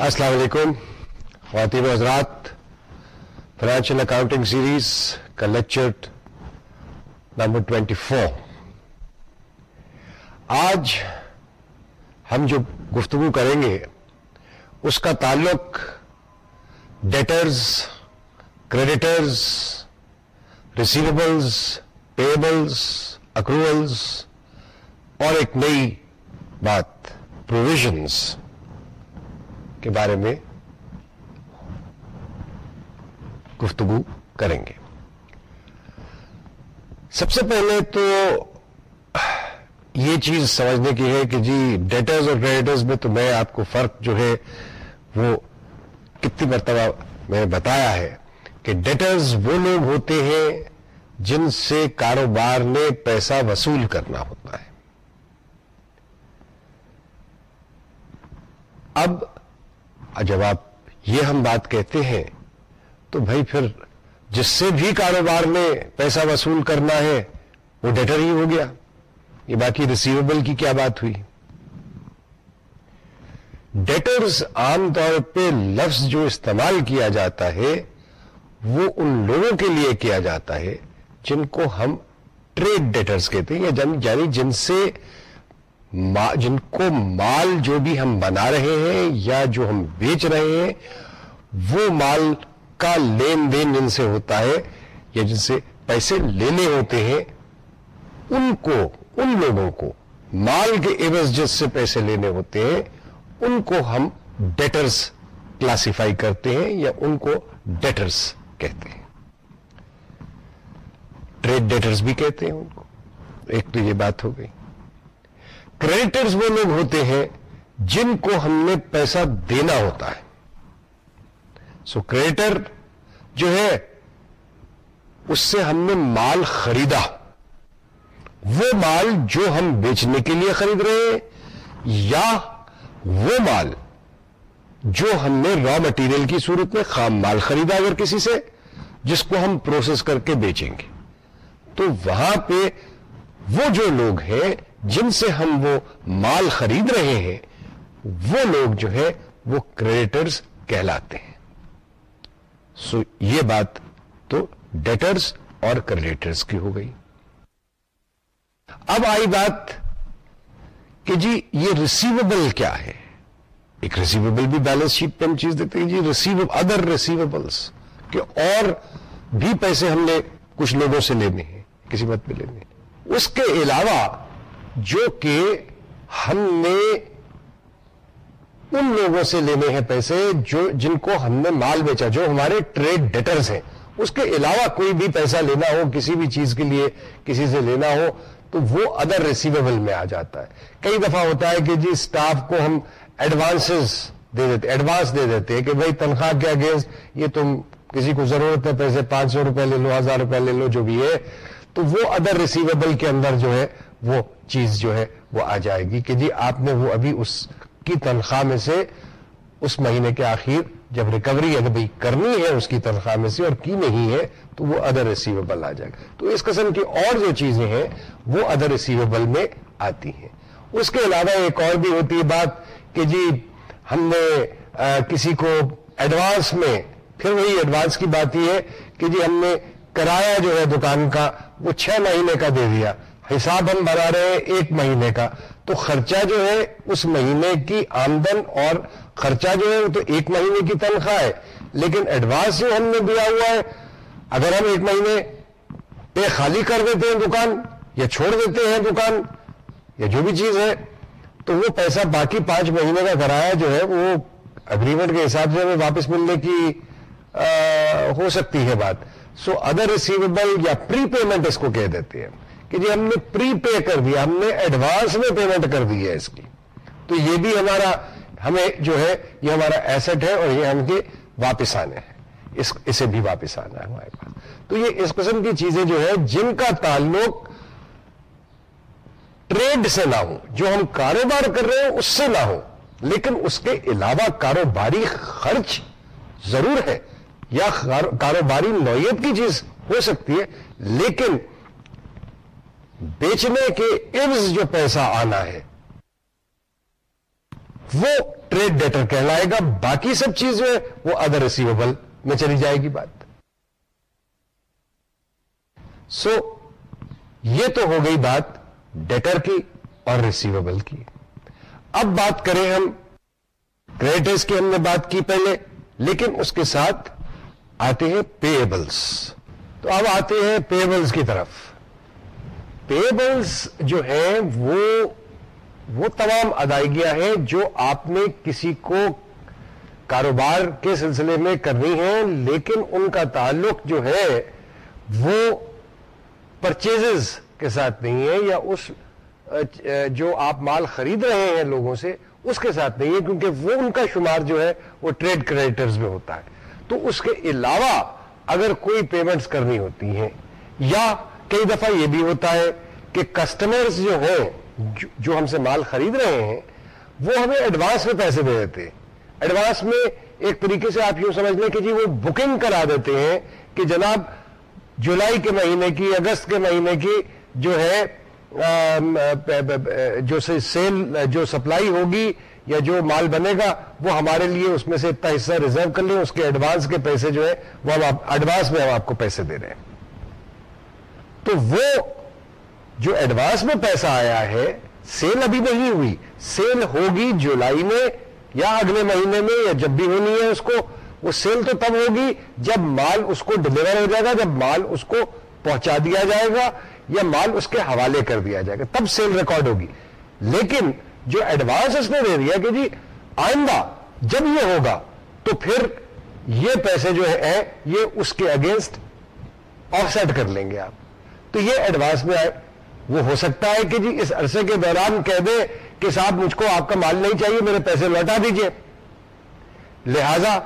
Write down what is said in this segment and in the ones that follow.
السلام علیکم خواتین حضرات فائنینشیل اکاؤنٹنگ سیریز کا لیکچر نمبر ٹوینٹی فور آج ہم جو گفتگو کریں گے اس کا تعلق debtors creditors receivables payables accruals اور ایک نئی بات پروویژنس کے بارے میں گفتگو کریں گے۔ سب سے پہلے تو یہ چیز سمجھنے کی ہے کہ جی ڈیٹرز اور کریڈیٹرز میں تو میں آپ کو فرق جو ہے وہ کتنی مرتبہ میں نے بتایا ہے کہ ڈیٹرز وہ لوگ ہوتے ہیں جن سے کاروبار نے پیسہ وصول کرنا ہوتا ہے۔ اب جب آپ یہ ہم بات کہتے ہیں، تو بھائی پھر جس سے بھی کاروبار میں پیسہ وصول کرنا ہے، وہ ڈیٹر ہی ہو گیا۔ یہ باقی ریسیویبل کی کیا بات ہوئی؟ ڈیٹرز عام طور پہ لفظ جو استعمال کیا جاتا ہے، وہ ان لوگوں کے لیے کیا جاتا ہے جن کو ہم ٹریڈ ڈیٹرز کہتے ہیں، یا یعنی جن سے جن کو مال جو بھی ہم بنا رہے ہیں یا جو ہم بیچ رہے ہیں، وہ مال کا لین دین جن سے ہوتا ہے یا جن سے پیسے لینے ہوتے ہیں، ان کو، ان لوگوں کو، مال کے عوض جس سے پیسے لینے ہوتے ہیں، ان کو ہم ڈیٹرز کلاسیفائی کرتے ہیں یا ان کو ڈیٹرز کہتے ہیں۔ ٹریڈ ڈیٹرز بھی کہتے ہیں ان کو۔ ایک تو یہ بات ہو گئی۔ کریڈٹرز وہ لوگ ہوتے ہیں جن کو ہم نے پیسہ دینا ہوتا ہے۔ سو so, کریڈٹر جو ہے اس سے ہم نے مال خریدا۔ وہ مال جو ہم بیچنے کے لیے خرید رہے ہیں یا وہ مال جو ہم نے را مٹیریل کی صورت میں خام مال خریدا اگر کسی سے جس کو ہم پروسیس کر کے بیچیں گے۔ تو وہاں پہ وہ جو لوگ ہیں جن سے ہم وہ مال خرید رہے ہیں، وہ لوگ جو ہے، وہ کریڈیٹرز کہلاتے ہیں۔ سو یہ بات تو ڈیٹرز اور کریڈیٹرز کی ہو گئی۔ اب آئی بات کہ جی یہ ریسیویبل کیا ہے؟ ایک ریسیویبل بھی بیلنس شیٹ پہ ہم چیز دیتے ہیں۔ جی ریسیو ادر ریسیویبلس کہ اور بھی پیسے ہم نے کچھ لوگوں سے لینے ہیں، کسی مت پہ لینے اس کے علاوہ جو کہ ہم نے ان لوگوں سے لینے ہیں پیسے جو جن کو ہم نے مال بیچا، جو ہمارے ٹریڈ ڈیٹرز ہیں۔ اس کے علاوہ کوئی بھی پیسہ لینا ہو، کسی بھی چیز کے لیے کسی سے لینا ہو، تو وہ ادر ریسیویبل میں آ جاتا ہے۔ کئی دفعہ ہوتا ہے کہ جی اسٹاف کو ہم ایڈوانس دے دیتے ایڈوانس دے دیتے کہ بھائی تنخواہ کے اگینسٹ یہ تم کسی کو ضرورت ہے، پیسے پانچ سو روپے لے لو، ہزار روپے لے لو، جو بھی ہے۔ تو وہ ادر ریسیویبل کے اندر جو ہے وہ چیز جو ہے وہ آ جائے گی کہ جی آپ نے وہ ابھی اس کی تنخواہ میں سے اس مہینے کے آخر جب ریکوری یعنی ابھی کرنی ہے اس کی تنخواہ میں سے اور کی نہیں ہے تو وہ ادر ریسیویبل آ جائے گا۔ تو اس قسم کی اور جو چیزیں ہیں وہ ادر ریسیویبل میں آتی ہیں۔ اس کے علاوہ ایک اور بھی ہوتی ہے بات کہ جی ہم نے کسی کو ایڈوانس میں، پھر وہی ایڈوانس کی بات یہ ہے کہ جی ہم نے کرایہ جو ہے دکان کا وہ چھ مہینے کا دے دیا۔ حساب ہم بنا رہے ہیں ایک مہینے کا۔ تو خرچہ جو ہے اس مہینے کی آمدن اور خرچہ جو ہے وہ تو ایک مہینے کی تنخواہ ہے۔ لیکن ایڈوانس جو ہم نے دیا ہوا ہے، اگر ہم ایک مہینے پہ خالی کر دیتے ہیں دکان یا چھوڑ دیتے ہیں دکان یا جو بھی چیز ہے، تو وہ پیسہ باقی پانچ مہینے کا کرایہ جو ہے وہ اگریمنٹ کے حساب سے ہمیں واپس ملنے کی ہو سکتی ہے بات۔ سو ادر ریسیویبل یا پری پیمنٹ اس کو کہہ دیتے ہیں۔ کہ جی ہم نے پری پے کر دیا، ہم نے ایڈوانس میں پیمنٹ کر دی ہے اس کی۔ تو یہ بھی ہمارا، ہمیں جو ہے، یہ ہمارا ایسٹ ہے اور یہ ہم کے واپس آنے ہیں۔ اس، اسے بھی واپس آنا ہے ہمارے پاس۔ تو یہ اس قسم کی چیزیں جو ہے جن کا تعلق ٹریڈ سے نہ ہو، جو ہم کاروبار کر رہے ہیں، اس سے نہ ہو۔ لیکن اس کے علاوہ کاروباری خرچ ضرور ہے۔ یا کاروباری نوعیت کی چیز ہو سکتی ہے، لیکن بیچنے کے عوض جو پیسہ آنا ہے وہ ٹریڈ ڈیٹر کہلائے گا۔ باقی سب چیز وہ ادر ریسیویبل میں چلی جائے گی بات۔ سو so, یہ تو ہو گئی بات ڈیٹر کی اور ریسیویبل کی۔ اب بات کریں ہم کریڈٹرس کی ہم نے بات کی پہلے لیکن اس کے ساتھ آتے ہیں پیبلس تو اب آتے ہیں پیبلس کی طرف۔ پیبلس جو ہیں وہ وہ تمام ادائیگیاں ہیں جو آپ نے کسی کو کاروبار کے سلسلے میں کرنی ہے لیکن ان کا تعلق جو ہے وہ پرچیز کے ساتھ نہیں ہے یا اس، جو آپ مال خرید رہے ہیں لوگوں سے اس کے ساتھ نہیں ہے، کیونکہ وہ ان کا شمار جو ہے وہ ٹریڈ کریڈٹرز میں ہوتا ہے۔ تو اس کے علاوہ اگر کوئی پیمنٹس کرنی ہوتی ہیں یا کئی دفعہ یہ بھی ہوتا ہے کہ کسٹمرز جو ہیں، جو ہم سے مال خرید رہے ہیں، وہ ہمیں ایڈوانس میں پیسے دے دیتے ہیں۔ ایڈوانس میں ایک طریقے سے آپ یوں سمجھ لیں کہ جی وہ بکنگ کرا دیتے ہیں کہ جناب، جولائی کے مہینے کی، اگست کے مہینے کی جو ہے جو سیل جو سپلائی ہوگی یا جو مال بنے گا وہ ہمارے لیے اس میں سے اتنا حصہ ریزرو کر لیں، اس کے ایڈوانس کے پیسے جو ہے وہ ہم ایڈوانس میں ہم آپ کو پیسے دے رہے ہیں۔ تو وہ جو ایڈوانس میں پیسہ آیا ہے سیل ابھی نہیں ہوئی. سیل ہوگی جولائی میں یا اگلے مہینے میں یا جب بھی ہونی ہے اس کو، وہ سیل تو تب ہوگی جب مال اس کو ڈلیور ہو جائے گا، جب مال اس کو پہنچا دیا جائے گا یا مال اس کے حوالے کر دیا جائے گا. تب سیل ریکارڈ ہوگی. لیکن جو ایڈوانس اس نے دے دیا کہ جی آئندہ جب یہ ہوگا، تو پھر یہ پیسے جو ہے، یہ اس کے اگینسٹ آف سیٹ کر لیں گے آپ. تو یہ ایڈوانس میں آئے۔ وہ ہو سکتا ہے کہ جی اس عرصے کے دوران کہہ دے کہ صاحب، مجھ کو آپ کا مال نہیں چاہیے، میرے پیسے لوٹا دیجیے۔ لہذا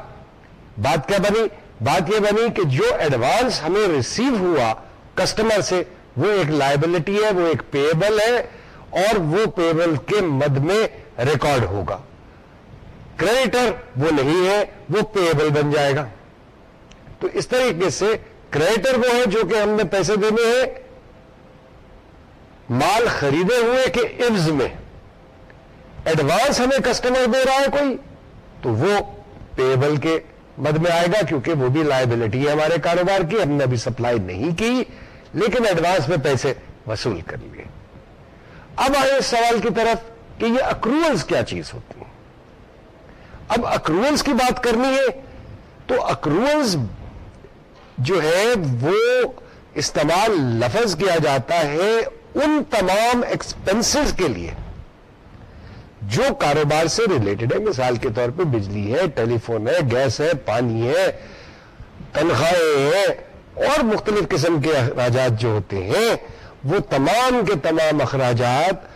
بات کیا بنی؟ بات یہ بنی کہ جو ایڈوانس ہمیں ریسیو ہوا کسٹمر سے، وہ ایک لائبلٹی ہے، وہ ایک پیبل ہے اور وہ پیبل کے مد میں ریکارڈ ہوگا۔ کریڈیٹر وہ نہیں ہے، وہ پیبل بن جائے گا۔ تو اس طریقے سے کریڈیٹر وہ ہے جو کہ ہم نے پیسے دینے ہیں۔ مال خریدے ہوئے کہ عفظ میں۔ ایڈوانس ہمیں کسٹمر دے رہا ہے کوئی، تو وہ پیبل کے مد میں آئے گا کیونکہ وہ بھی لائبلٹی ہے ہمارے کاروبار کی۔ ہم نے ابھی سپلائی نہیں کی، لیکن ایڈوانس میں پیسے وصول کر لیے۔ اب آئے اس سوال کی طرف کہ یہ اکروولز کیا چیز ہوتی ہیں؟ اب اکروولز کی بات کرنی ہے تو اکروولز جو ہے وہ استعمال لفظ کیا جاتا ہے ان تمام ایکسپنسز کے لیے، جو کاروبار سے ریلیٹڈ ہے۔ مثال کے طور پہ بجلی ہے ٹیلی فون ہے، گیس ہے، پانی ہے تنخواہیں ہیں اور مختلف قسم کے اخراجات جو ہوتے ہیں، وہ تمام کے تمام اخراجات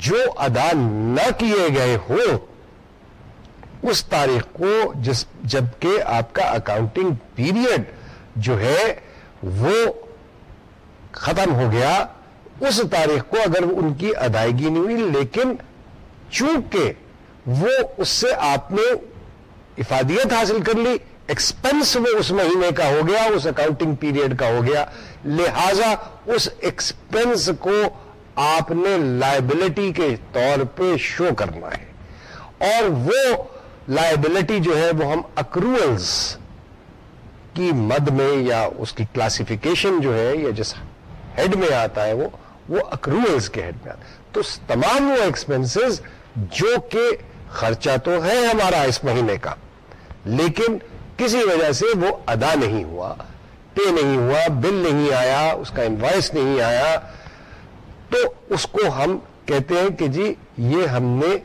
جو ادا نہ کیے گئے ہوں اس تاریخ کو جس جبکہ آپ کا اکاؤنٹنگ پیریڈ جو ہے وہ ختم ہو گیا، اس تاریخ کو اگر ان کی ادائیگی نہیں ہوئی، لیکن چونکہ وہ اس سے آپ نے افادیت حاصل کر لی ایکسپنس وہ اس مہینے کا ہو گیا، اس اکاؤنٹنگ پیریڈ کا ہو گیا، لہذا اس ایکسپنس کو آپ نے لائبلٹی کے طور پہ شو کرنا ہے۔ اور وہ لائبلٹی جو ہے وہ ہم اکروولز کی مد میں یا اس کی کلاسیفیکیشن جو ہے یا جس ہیڈ میں آتا ہے وہ وہ اکروولز کے ہیڈ میں آتا ہے۔ تو تمام وہ ایکسپنسز جو کہ خرچہ تو ہے ہمارا اس مہینے کا، لیکن کسی وجہ سے وہ ادا نہیں ہوا پے نہیں ہوا بل نہیں آیا، اس کا انوائس نہیں آیا۔ تو اس کو ہم کہتے ہیں کہ جی یہ ہم نے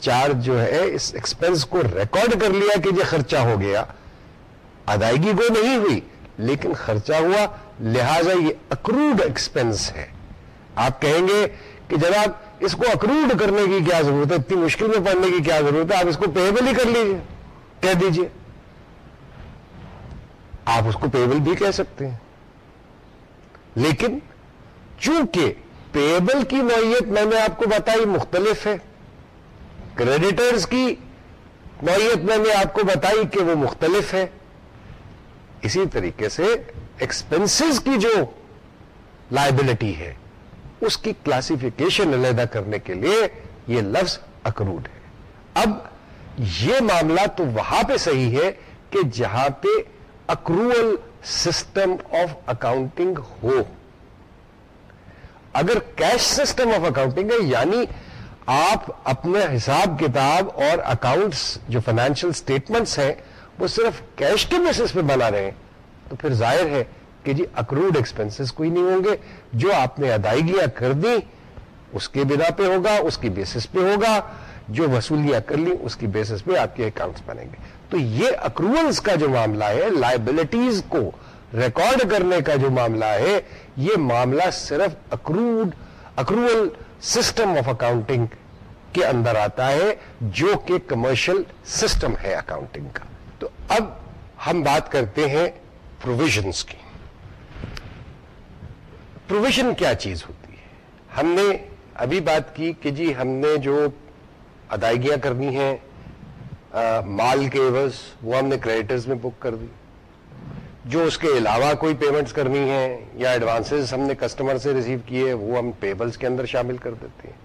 چارج جو ہے، اس ایکسپنس کو ریکارڈ کر لیا کہ یہ خرچہ ہو گیا۔ ادائیگی کو نہیں ہوئی، لیکن خرچہ ہوا۔ لہذا یہ اکروڈ ایکسپنس ہے۔ آپ کہیں گے کہ جناب، اس کو اکروڈ کرنے کی کیا ضرورت ہے؟ اتنی مشکل میں پڑھنے کی کیا ضرورت ہے؟ آپ اس کو پیبل ہی کر لیجیے کہہ دیجیے آپ اس کو پیبل بھی کہہ سکتے ہیں۔ لیکن چونکہ پیبل کی نوعیت میں نے آپ کو بتائی مختلف ہے کریڈیٹرز کی نوعیت میں نے آپ کو بتائی کہ وہ مختلف ہے اسی طریقے سے ایکسپنسز کی جو لائبلٹی ہے، اس کی کلاسیفیکیشن علیحدہ کرنے کے لیے یہ لفظ اکروڈ ہے۔ اب یہ معاملہ تو وہاں پہ صحیح ہے کہ جہاں پہ اکروول سسٹم آف اکاؤنٹنگ ہو۔ اگر کیش سسٹم آف اکاؤنٹنگ ہے یعنی آپ اپنے حساب کتاب اور اکاؤنٹس جو فائنینشیل اسٹیٹمنٹس ہیں، وہ صرف کیش کے بیسس پہ بنا رہے ہیں۔ تو پھر ظاہر ہے کہ جی اکروڈ ایکسپنسز کوئی نہیں ہوں گے۔ جو آپ نے ادائیگیاں کر دی اس کے بنا پہ ہوگا، اس کی بیسس پہ ہوگا۔ جو وصولیاں کر لی اس کی بیسس پہ آپ کے اکاؤنٹس بنیں گے۔ تو یہ اکروولس کا جو معاملہ ہے لائبلٹیز کو ریکارڈ کرنے کا جو معاملہ ہے، یہ معاملہ صرف accrued accrual system of accounting کے اندر آتا ہے، جو کہ کمرشل سسٹم ہے اکاؤنٹنگ کا۔ تو اب ہم بات کرتے ہیں پروویژنس کی۔ پروویژن کیا چیز ہوتی ہے؟ ہم نے ابھی بات کی کہ جی ہم نے جو ادائیگیاں کرنی ہیں مال کے عوض، وہ ہم نے کریڈٹرز میں بک کر دی۔ جو اس کے علاوہ کوئی پیمنٹس کرنی ہے یا ایڈوانسز ہم نے کسٹمر سے ریسیو کیے وہ ہم پیبلز کے اندر شامل کر دیتے ہیں۔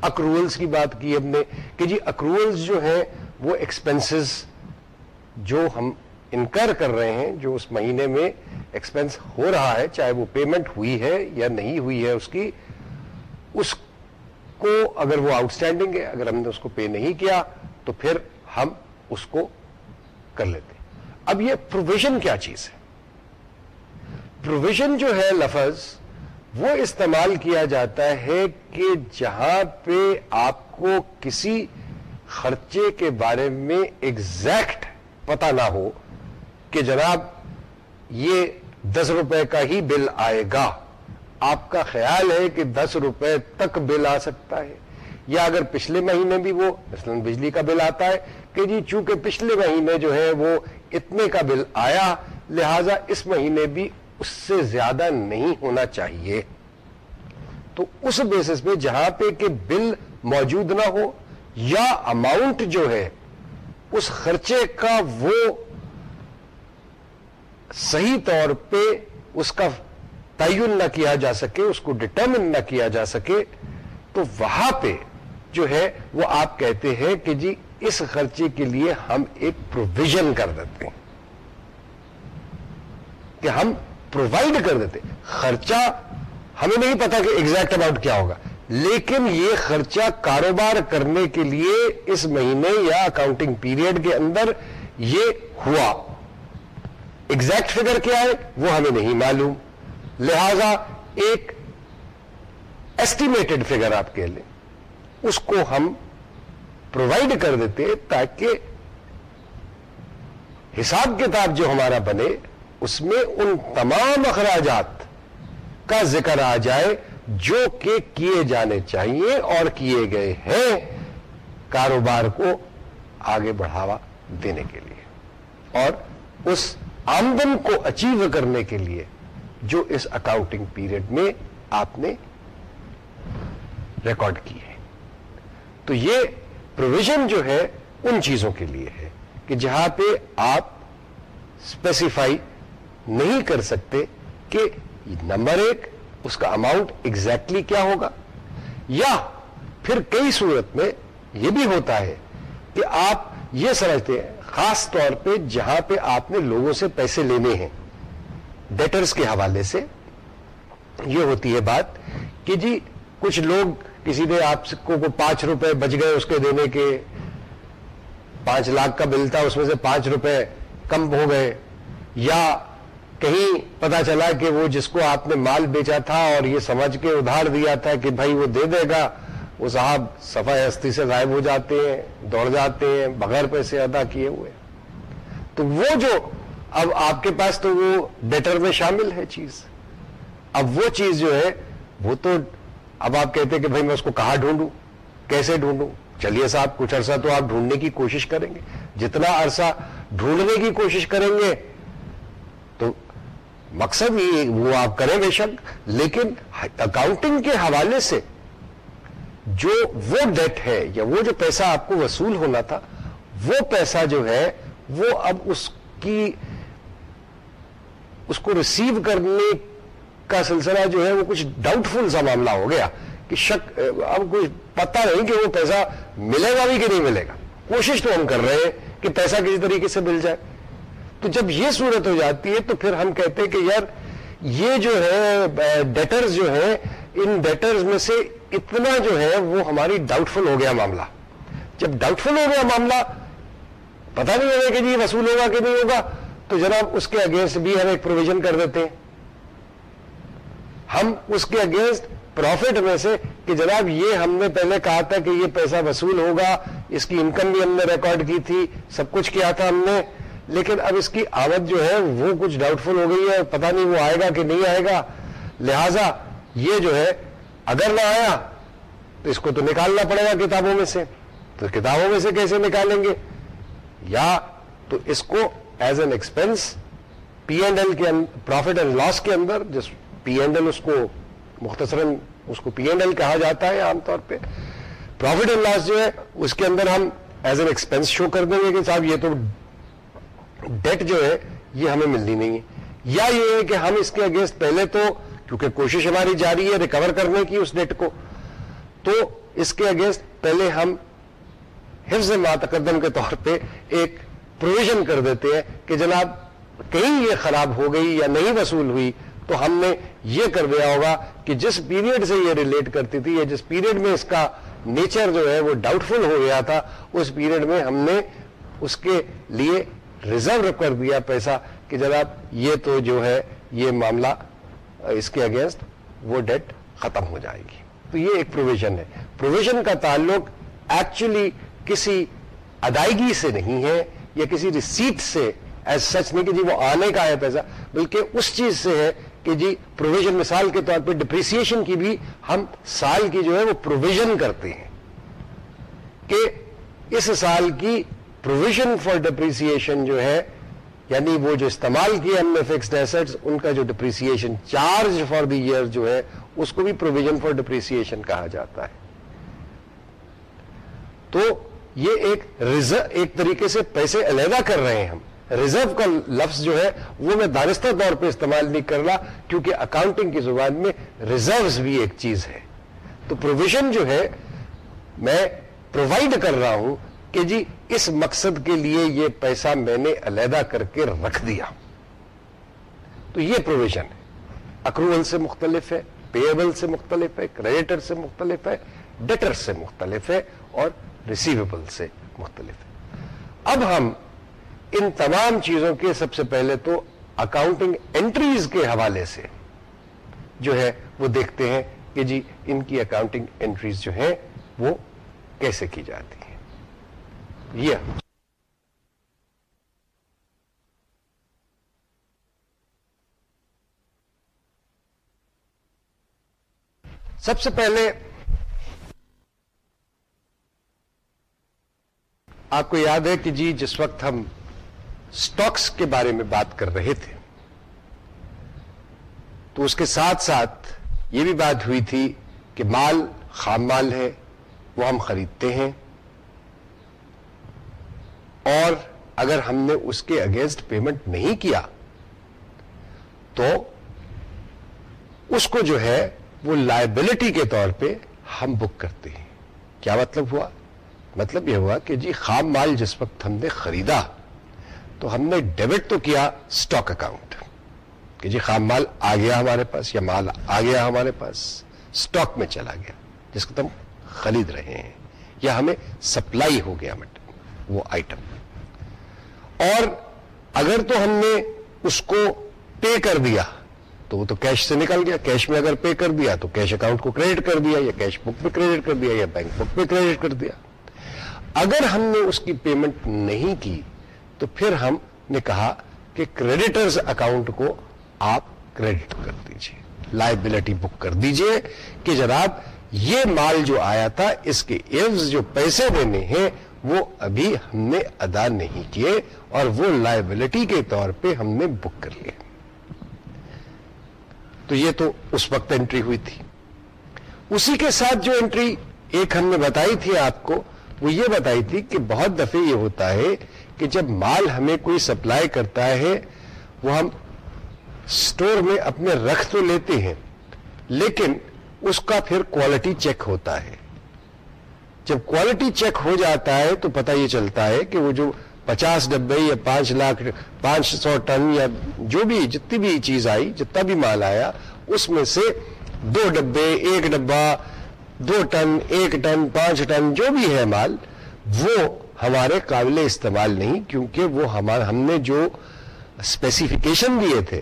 اکروولس کی بات کی ہم نے کہ جی اکروولس جو ہیں، وہ ایکسپنسز جو ہم انکر کر رہے ہیں، جو اس مہینے میں ایکسپنس ہو رہا ہے، چاہے وہ پیمنٹ ہوئی ہے یا نہیں ہوئی ہے اس کی، اس کو اگر وہ آؤٹ اسٹینڈنگ ہے، اگر ہم نے اس کو پے نہیں کیا، تو پھر ہم اس کو کر لیتے اب یہ پروویژن کیا چیز ہے؟ پروویژن جو ہے لفظ، وہ استعمال کیا جاتا ہے کہ جہاں پہ آپ کو کسی خرچے کے بارے میں ایگزیکٹ پتا نہ ہو کہ جناب یہ دس روپے کا ہی بل آئے گا۔ آپ کا خیال ہے کہ دس روپے تک بل آ سکتا ہے۔ یا اگر پچھلے مہینے بھی وہ مثلا بجلی کا بل آتا ہے کہ جی چونکہ پچھلے مہینے جو ہے وہ اتنے کا بل آیا، لہذا اس مہینے بھی اس سے زیادہ نہیں ہونا چاہیے۔ تو اس بیسس پہ جہاں پہ کہ بل موجود نہ ہو یا اماؤنٹ جو ہے، اس خرچے کا وہ صحیح طور پہ اس کا تعین نہ کیا جا سکے، اس کو ڈٹرمن نہ کیا جا سکے، تو وہاں پہ جو ہے وہ آپ کہتے ہیں کہ جی اس خرچے کے لیے ہم ایک پروویژن کر دیتے ہیں کہ ہم پرووائڈ کر دیتے خرچہ ہمیں نہیں پتا کہ ایگزیکٹ اماؤنٹ کیا ہوگا، لیکن یہ خرچہ کاروبار کرنے کے لیے اس مہینے یا اکاؤنٹنگ پیریڈ کے اندر یہ ہوا۔ ایگزیکٹ فگر کیا ہے وہ ہمیں نہیں معلوم۔ لہذا ایک ایسٹیمیٹڈ فگر آپ کہہ لیں۔ اس کو ہم پرووائڈ کر دیتے تاکہ حساب کتاب جو ہمارا بنے، اس میں ان تمام اخراجات کا ذکر آ جائے جو کہ کیے جانے چاہیے اور کیے گئے ہیں کاروبار کو آگے بڑھاوا دینے کے لیے۔ اور اس آمدن کو اچیو کرنے کے لیے جو اس اکاؤنٹنگ پیریڈ میں آپ نے ریکارڈ کی ہے۔ تو یہ پروویژن جو ہے ان چیزوں کے لیے ہے کہ جہاں پہ آپ اسپیسیفائی نہیں کر سکتے کہ نمبر ایک اس کا اماؤنٹ ایگزیکٹلی کیا ہوگا یا پھر کئی صورت میں یہ بھی ہوتا ہے کہ آپ یہ سمجھتے ہیں، خاص طور پہ جہاں پہ آپ نے لوگوں سے پیسے لینے ہیں ڈیٹرز کے حوالے سے یہ ہوتی ہے بات کہ جی کچھ لوگ کسی نے آپ کو پانچ روپے بچ گئے اس کے دینے کے، پانچ لاکھ کا بل تھا، اس میں سے پانچ روپے کم ہو گئے۔ یا کہیں پتا چلا کہ وہ جس کو آپ نے مال بیچا تھا اور یہ سمجھ کے ادھار دیا تھا کہ بھائی وہ دے دے گا، وہ صاحب صفائی ہستی سے غائب ہو جاتے ہیں، دوڑ جاتے ہیں، بغیر پیسے ادا کیے ہوئے۔ تو وہ جو اب آپ کے پاس تو وہ ڈیٹر میں شامل ہے چیز۔ اب وہ چیز جو ہے، وہ تو اب آپ کہتے ہیں کہ بھائی میں اس کو کہاں ڈھونڈوں؟ کیسے ڈھونڈوں؟ چلیے صاحب، کچھ عرصہ تو آپ ڈھونڈنے کی کوشش کریں گے۔ جتنا عرصہ ڈھونڈنے کی کوشش کریں گے، تو مقصد یہ وہ آپ کریں بے شک، لیکن اکاؤنٹنگ کے حوالے سے جو وہ ڈیٹ ہے، یا وہ جو پیسہ آپ کو وصول ہونا تھا، وہ پیسہ جو ہے، وہ اب اس کی، اس کو ریسیو کرنے کا سلسلہ جو ہے وہ کچھ ڈاؤٹ فل سا معاملہ ہو گیا کہ شک، اب کوئی پتہ نہیں کہ وہ پیسہ ملے گا بھی کہ نہیں ملے گا۔ کوشش تو ہم کر رہے ہیں کہ پیسہ کسی طریقے سے مل جائے۔ تو جب یہ صورت ہو جاتی ہے تو پھر ہم کہتے ہیں کہ یار، یہ جو ہے ڈیٹرز جو ہے ان ڈیٹرز میں سے اتنا جو ہے وہ ہماری ڈاؤٹ فل ہو گیا معاملہ۔ جب ڈاؤٹ فل ہو گیا معاملہ، پتہ نہیں ہوگا کہ جی وصول ہوگا کہ نہیں ہوگا۔ تو جناب اس کے اگینسٹ بھی ہم ایک پروویژن کر دیتے ہیں۔ ہم اس کے اگینسٹ پروفٹ میں سے کہ جناب یہ ہم نے پہلے کہا تھا کہ یہ پیسہ وصول ہوگا، اس کی انکم بھی ہم نے ریکارڈ کی تھی، سب کچھ کیا تھا ہم نے۔ لیکن اب اس کی آمد جو ہے، وہ کچھ ڈاؤٹ فل ہو گئی ہے پتہ نہیں وہ آئے گا کہ نہیں آئے گا۔ لہذا یہ جو ہے، اگر نہ آیا، تو اس کو تو نکالنا پڑے گا کتابوں میں سے۔ تو کتابوں میں سے کیسے نکالیں گے؟ یا تو اس کو as an expense P and L کے پروفٹ اینڈ لاس کے اندر، جس پی اینڈ ایل اس کو مختصراً اس کو پی اینڈ ایل کہا جاتا ہے عام طور پہ۔ پروفٹ اینڈ لاس جو ہے، اس کے اندر ہم ایز این ایکسپینس شو کر دیں گے کہ صاحب یہ تو ڈیٹ جو ہے، یہ ہمیں ملنی نہیں ہے۔ یا یہ ہے کہ ہم اس کے اگینسٹ پہلے تو کیونکہ کوشش ہماری جاری ہے ریکور کرنے کی اس ڈیٹ کو، تو اس کے اگینسٹ پہلے ہم حفظ ماتقدم کے طور پہ ایک پروویژن کر دیتے ہیں کہ جناب کہیں یہ خراب ہو گئی یا نہیں وصول ہوئی، تو ہم نے یہ کر دیا ہوگا کہ جس پیریڈ سے یہ ریلیٹ کرتی تھی یا جس پیریڈ میں اس کا نیچر جو ہے وہ ڈاؤٹ فل ہو گیا تھا، اس پیریڈ میں ہم نے اس کے لیے ریزرو کر دیا پیسہ کہ جناب یہ تو جو ہے یہ معاملہ اس کے اگینسٹ وہ ڈیٹ ختم ہو جائے گی۔ تو یہ ایک پروویژن ہے۔ پروویژن کا تعلق ایکچولی کسی ادائیگی سے نہیں ہے یا کسی ریسیٹ سے ایز سچ نہیں کہ جی وہ آنے کا ہے پیسہ، بلکہ اس چیز سے ہے کہ جی پروویژن مثال کے طور پہ ڈپریسیشن کی بھی ہم سال کی جو ہے وہ پروویژن کرتے ہیں کہ اس سال کی پروویژن فار ڈپریسیشن جو ہے یعنی وہ جو استعمال کیا ہم نے فکسڈ ایسٹس ان کا جو depreciation charge for the year جو ہے، اس کو بھی پروویژن فار ڈپریسیشن کہا جاتا ہے۔ تو یہ ایک ریزرو ایک طریقے سے پیسے علیحدہ کر رہے ہیں ہم۔ ریزرو کا لفظ جو ہے وہ میں دانستہ طور پہ استعمال نہیں کر رہا کیونکہ اکاؤنٹنگ کی زبان میں ریزروز بھی ایک چیز ہے۔ تو پروویژن جو ہے، میں پرووائڈ کر رہا ہوں کہ جی اس مقصد کے لیے یہ پیسہ میں نے علیحدہ کر کے رکھ دیا۔ تو یہ پروویژن ہے۔ اکروول سے مختلف ہے پیبل سے مختلف ہے کریڈیٹر سے مختلف ہے ڈیٹر سے مختلف ہے اور ریسیویبل سے مختلف ہے۔ اب ہم ان تمام چیزوں کے سب سے پہلے تو اکاؤنٹنگ انٹریز کے حوالے سے جو ہے وہ دیکھتے ہیں کہ جی ان کی اکاؤنٹنگ انٹریز جو ہیں وہ کیسے کی جاتی ہیں۔ یہ۔ سب سے پہلے آپ کو یاد ہے کہ جی جس وقت ہم سٹاکس کے بارے میں بات کر رہے تھے۔ تو اس کے ساتھ ساتھ یہ بھی بات ہوئی تھی کہ مال خام مال ہے، وہ ہم خریدتے ہیں۔ اور اگر ہم نے اس کے اگینسٹ پیمنٹ نہیں کیا، تو اس کو جو ہے وہ لائبلٹی کے طور پہ ہم بک کرتے ہیں۔ کیا مطلب ہوا؟ مطلب یہ ہوا کہ جی خام مال جس وقت ہم نے خریدا تو ہم نے ڈیبٹ تو کیا سٹاک اکاؤنٹ کہ جی خام مال آ گیا ہمارے پاس یا مال آ گیا ہمارے پاس، سٹاک میں چلا گیا، جس کو ہم خرید رہے ہیں، یا ہمیں سپلائی ہو گیا مٹ، وہ آئٹم اور اگر تو ہم نے اس کو پے کر دیا، تو وہ تو کیش سے نکل گیا۔ کیش میں اگر پے کر دیا، تو کیش اکاؤنٹ کو کریڈٹ کر دیا، یا کیش بک پہ کریڈٹ کر دیا، یا بینک بک پہ کریڈٹ کر دیا۔ اگر ہم نے اس کی پیمنٹ نہیں کی تو پھر ہم نے کہا کہ کریڈیٹرز اکاؤنٹ کو آپ کریڈٹ کر دیجیے لائبلٹی بک کر دیجیے کہ جناب یہ مال جو آیا تھا، اس کے ایوز جو پیسے دینے ہیں، وہ ابھی ہم نے ادا نہیں کیے اور وہ لائبلٹی کے طور پہ ہم نے بک کر لیے تو یہ تو اس وقت انٹری ہوئی تھی۔ اسی کے ساتھ جو انٹری ایک ہم نے بتائی تھی آپ کو، وہ یہ بتائی تھی کہ بہت دفعے یہ ہوتا ہے کہ جب مال ہمیں کوئی سپلائی کرتا ہے، وہ ہم سٹور میں اپنے رکھ تو لیتے ہیں، لیکن اس کا پھر کوالٹی چیک ہوتا ہے۔ جب کوالٹی چیک ہو جاتا ہے تو پتہ یہ چلتا ہے کہ وہ جو پچاس ڈبے یا پانچ لاکھ، پانچ سو ٹن یا جو بھی، جتنی بھی چیز آئی، جتنا بھی مال آیا، اس میں سے دو ڈبے، ایک ڈبا دو ٹن، ایک ٹن، پانچ ٹن، جو بھی ہے مال، وہ ہمارے قابل استعمال نہیں، کیونکہ وہ ہمارا ہم نے جو اسپیسیفکیشن دیے تھے،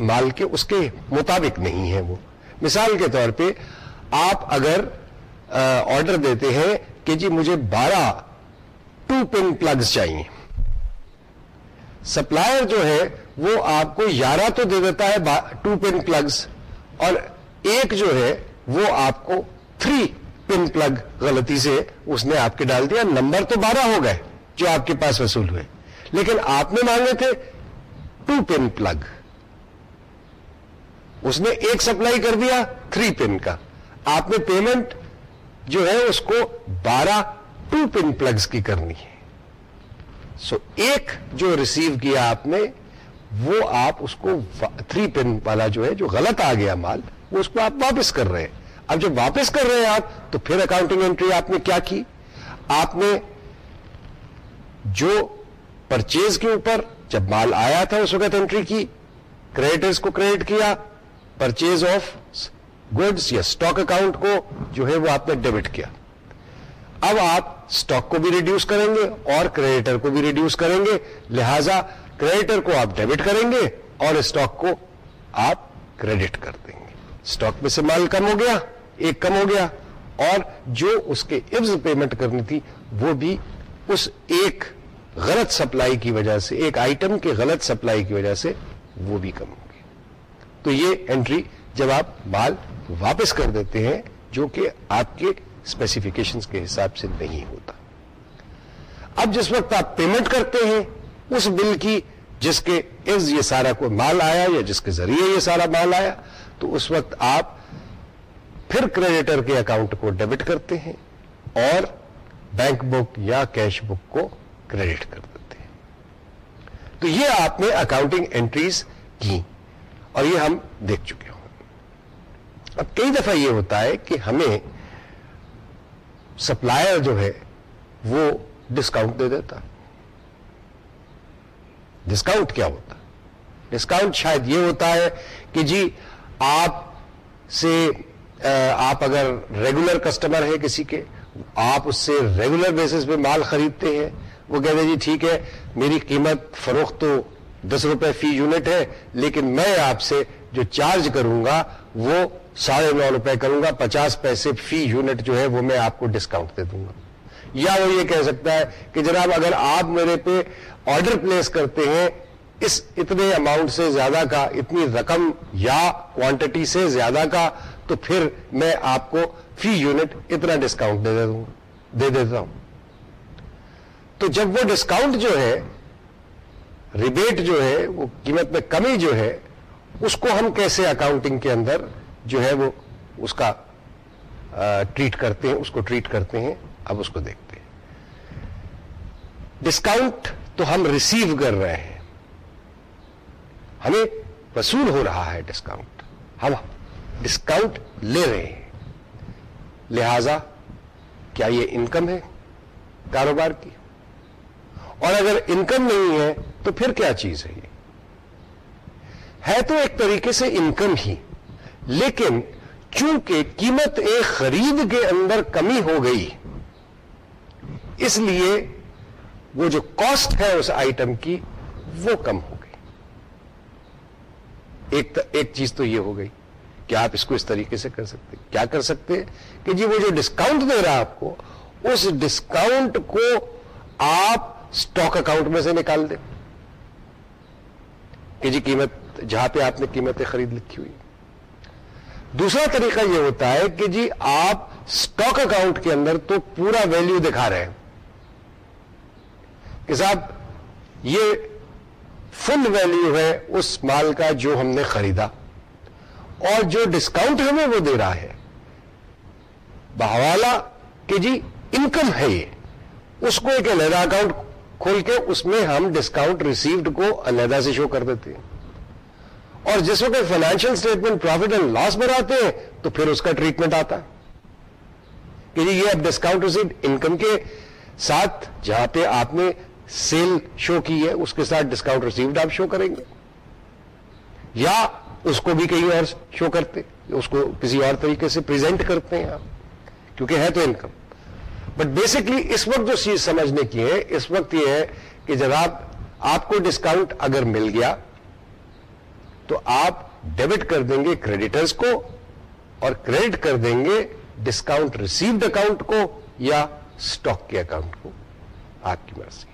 مال کے، اس کے مطابق نہیں ہے وہ۔ مثال کے طور پہ، آپ اگر آرڈر دیتے ہیں کہ جی مجھے بارہ ٹو پن پلگز چاہیے۔ سپلائر جو ہے، وہ آپ کو گیارہ تو دے دیتا ہے ٹو پن پلگز اور ایک جو ہے، وہ آپ کو تھری پن پلگ غلطی سے اس نے آپ کے ڈال دیا، نمبر تو بارہ ہو گئے جو آپ کے پاس وصول ہوئے۔ لیکن آپ نے مانگے تھے ٹو پن پلگ۔ اس نے ایک سپلائی کر دیا تھری پن کا۔ آپ نے پیمنٹ جو ہے اس کو بارہ ٹو پن پلگز کی کرنی ہے۔ سو ایک جو ریسیو کیا آپ نے، وہ آپ اس کو تھری پن والا جو ہے، جو غلط آ گیا مال، وہ اس کو آپ واپس کر رہے ہیں۔ اب جب واپس کر رہے ہیں آپ، تو پھر اکاؤنٹنگ انٹری آپ نے کیا کی؟ آپ نے جو پرچیز کے اوپر جب مال آیا تھا، اس وقت انٹری کی کریڈٹرز کو کریڈٹ کیا پرچیز آف گڈس یا اسٹاک اکاؤنٹ کو جو ہے وہ آپ نے ڈیبٹ کیا۔ اب آپ اسٹاک کو بھی ریڈیوس کریں گے اور کریڈیٹر کو بھی ریڈیوس کریں گے۔ لہذا کریڈیٹر کو آپ ڈیبٹ کریں گے اور اسٹاک کو آپ کریڈٹ کر دیں گے۔ اسٹاک میں سے مال کم ہو گیا۔ ایک کم ہو گیا اور جو اس کے عفظ پیمنٹ کرنی تھی وہ بھی اس ایک غلط سپلائی کی وجہ سے، ایک آئٹم کے غلط سپلائی کی وجہ سے وہ بھی کم ہو گیا۔ تو یہ انٹری جب آپ مال واپس کر دیتے ہیں، جو کہ آپ کے اسپیسیفکیشن کے حساب سے نہیں ہوتا۔ اب جس وقت آپ پیمنٹ کرتے ہیں، اس بل کی جس کے از یہ سارا کوئی مال آیا یا جس کے ذریعے یہ سارا مال آیا، تو اس وقت آپ پھر کریڈیٹر کے اکاؤنٹ کو ڈیبٹ کرتے ہیں اور بینک بک یا کیش بک کو کریڈٹ کر دیتے ہیں۔ تو یہ آپ نے اکاؤنٹنگ انٹریز کی اور یہ ہم دیکھ چکے ہوں۔ اب کئی دفعہ یہ ہوتا ہے کہ ہمیں سپلائر جو ہے وہ ڈسکاؤنٹ دے دیتا۔ ڈسکاؤنٹ کیا ہوتا؟ ڈسکاؤنٹ شاید یہ ہوتا ہے کہ جی آپ سے آپ اگر ریگولر کسٹمر ہے کسی کے، آپ اس سے ریگولر بیسس پہ مال خریدتے ہیں، وہ کہتے جی ٹھیک ہے، میری قیمت فروخت تو دس روپے فی یونٹ ہے، لیکن میں آپ سے جو چارج کروں گا، وہ ساڑھے نو روپے کروں گا، پچاس پیسے فی یونٹ جو ہے، وہ میں آپ کو ڈسکاؤنٹ دے دوں گا۔ یا وہ یہ کہہ سکتا ہے کہ جناب اگر آپ میرے پہ آرڈر پلیس کرتے ہیں، اس اتنے اماؤنٹ سے زیادہ کا، اتنی رقم یا کوانٹٹی سے زیادہ کا تو پھر میں آپ کو فی یونٹ اتنا ڈسکاؤنٹ دے دوں دے دیتا ہوں۔ تو جب وہ ڈسکاؤنٹ جو ہے ریبیٹ جو ہے، وہ قیمت میں کمی جو ہے، اس کو ہم کیسے اکاؤنٹنگ کے اندر جو ہے وہ اس کا ٹریٹ کرتے ہیں، اس کو ٹریٹ کرتے ہیں، اب اس کو دیکھتے ہیں۔ ڈسکاؤنٹ تو ہم ریسیو کر رہے ہیں۔ ہمیں وصول ہو رہا ہے ڈسکاؤنٹ ہم ڈسکاؤنٹ لے رہے ہیں۔ لہذا کیا یہ انکم ہے کاروبار کی؟ اور اگر انکم نہیں ہے تو پھر کیا چیز ہے یہ؟ ہے تو ایک طریقے سے انکم ہی، لیکن چونکہ قیمت ایک خرید کے اندر کمی ہو گئی، اس لیے وہ جو کاسٹ ہے اس آئٹم کی وہ کم ہو گئی۔ ایک ایک چیز تو یہ ہو گئی۔ کہ آپ اس کو اس طریقے سے کر سکتے کیا کر سکتے کہ جی وہ جو ڈسکاؤنٹ دے رہا آپ کو، اس ڈسکاؤنٹ کو آپ اسٹاک اکاؤنٹ میں سے نکال دیں۔ کہ جی قیمت، جہاں پہ آپ نے قیمتیں خرید لکھی ہوئی۔ دوسرا طریقہ یہ ہوتا ہے کہ جی آپ اسٹاک اکاؤنٹ کے اندر تو پورا ویلیو دکھا رہے ہیں۔ کہ صاحب، یہ فل ویلیو ہے اس مال کا جو ہم نے خریدا۔ اور جو ڈسکاؤنٹ ہمیں وہ دے رہا ہے۔ بحوالہ کہ جی انکم ہے یہ۔ اس کو ایک علیحدہ اکاؤنٹ کھول کے اس میں ہم ڈسکاؤنٹ ریسیوڈ کو علیحدہ سے شو کر دیتے ہیں۔ اور جس وقت financial statement profit and loss بناتے ہیں، تو پھر اس کا ٹریٹمنٹ آتا ہے۔ کہ جی یہ اب ڈسکاؤنٹ ریسیٹ انکم کے ساتھ جہاں پہ آپ نے سیل شو کی ہے، اس کے ساتھ ڈسکاؤنٹ ریسیوڈ آپ شو کریں گے۔ یا اس کو بھی کہیں اور شو کرتے، اس کو کسی اور طریقے سے پریزنٹ کرتے ہیں آپ، کیونکہ ہے تو انکم بٹ بیسکلی اس وقت جو چیز سمجھنے کی ہے، اس وقت یہ ہے کہ جناب آپ کو ڈسکاؤنٹ اگر مل گیا، تو آپ ڈیبٹ کر دیں گے کریڈیٹرز کو اور کریڈٹ کر دیں گے ڈسکاؤنٹ ریسیوڈ اکاؤنٹ کو یا اسٹاک کے اکاؤنٹ کو. آپ کی مرضی.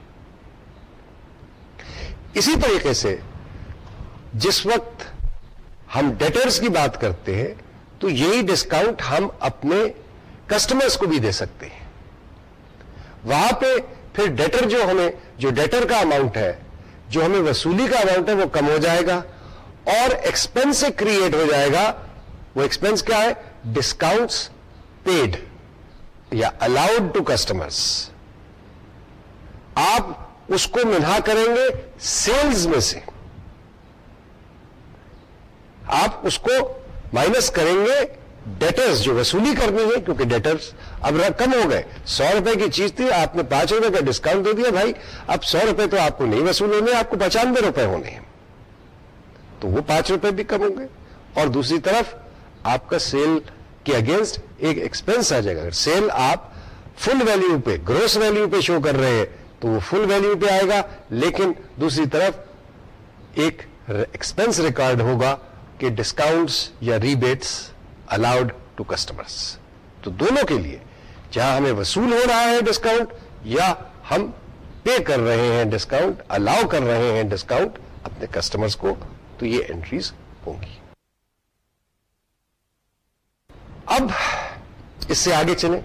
اسی طریقے سے جس وقت ہم ڈیٹرز کی بات کرتے ہیں، تو یہی ڈسکاؤنٹ ہم اپنے کسٹمرز کو بھی دے سکتے ہیں۔ وہاں پہ پھر ڈیٹر جو ہمیں، جو ڈیٹر کا اماؤنٹ ہے، جو ہمیں وصولی کا اماؤنٹ ہے، وہ کم ہو جائے گا اور ایکسپینس کریٹ ہو جائے گا۔ وہ ایکسپینس کیا ہے؟ ڈسکاؤنٹس پیڈ یا الاؤڈ ٹو کسٹمرس آپ اس کو منہا کریں گے سیلز میں سے۔ آپ اس کو مائنس کریں گے ڈیٹرز جو وصولی کرنی ہے کیونکہ ڈیٹرز اب کم ہو گئے۔ سو روپے کی چیز تھی، آپ نے پانچ روپے کا ڈسکاؤنٹ دے دیا بھائی۔ اب سو روپے تو آپ کو نہیں وصول ہونے، آپ کو پچانوے روپے ہونے ہیں۔ تو وہ پانچ روپے بھی کم ہوں گے اور دوسری طرف آپ کا سیل کے اگینسٹ ایک ایکسپینس آ جائے گا۔ اگر سیل آپ فل ویلیو پہ گروس ویلیو پہ شو کر رہے ہیں، تو وہ فل ویلیو پہ آئے گا۔ لیکن دوسری طرف ایک ایکسپینس ریکارڈ ہوگا۔ کہ ڈسکاؤنٹس یا ریبیٹس الاؤڈ ٹو کسٹمرس تو دونوں کے لیے جہاں ہمیں وصول ہو رہا ہے ڈسکاؤنٹ یا ہم پے کر رہے ہیں ڈسکاؤنٹ الاؤ کر رہے ہیں ڈسکاؤنٹ اپنے کسٹمرز کو، تو یہ انٹریز ہوں گی۔ اب اس سے آگے چلیں۔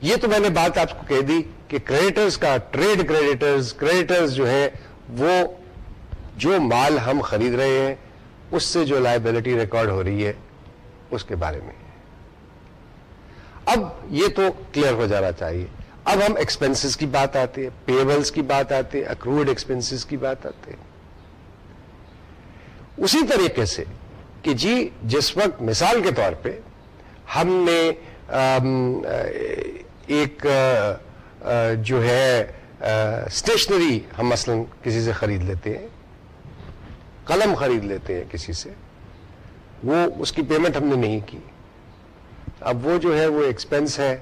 یہ تو میں نے بات آپ کو کہہ دی کہ کریڈیٹرز کا ٹریڈ کریڈیٹرز کریڈیٹرز جو ہے وہ جو مال ہم خرید رہے ہیں، اس سے جو لائبلٹی ریکارڈ ہو رہی ہے، اس کے بارے میں۔ اب یہ تو کلیئر ہو جانا چاہیے۔ اب ہم ایکسپینسز کی بات آتے ہیں پیبلس کی بات آتے ہیں اکروڈ ایکسپینسز کی بات آتے ہیں اسی طریقے سے کہ جی جس وقت مثال کے طور پہ ہم نے ایک جو ہے اسٹیشنری ہم مثلا کسی سے خرید لیتے ہیں قلم خرید لیتے ہیں کسی سے، وہ اس کی پیمنٹ ہم نے نہیں کی۔ اب وہ جو ہے، وہ ایکسپینس ہے،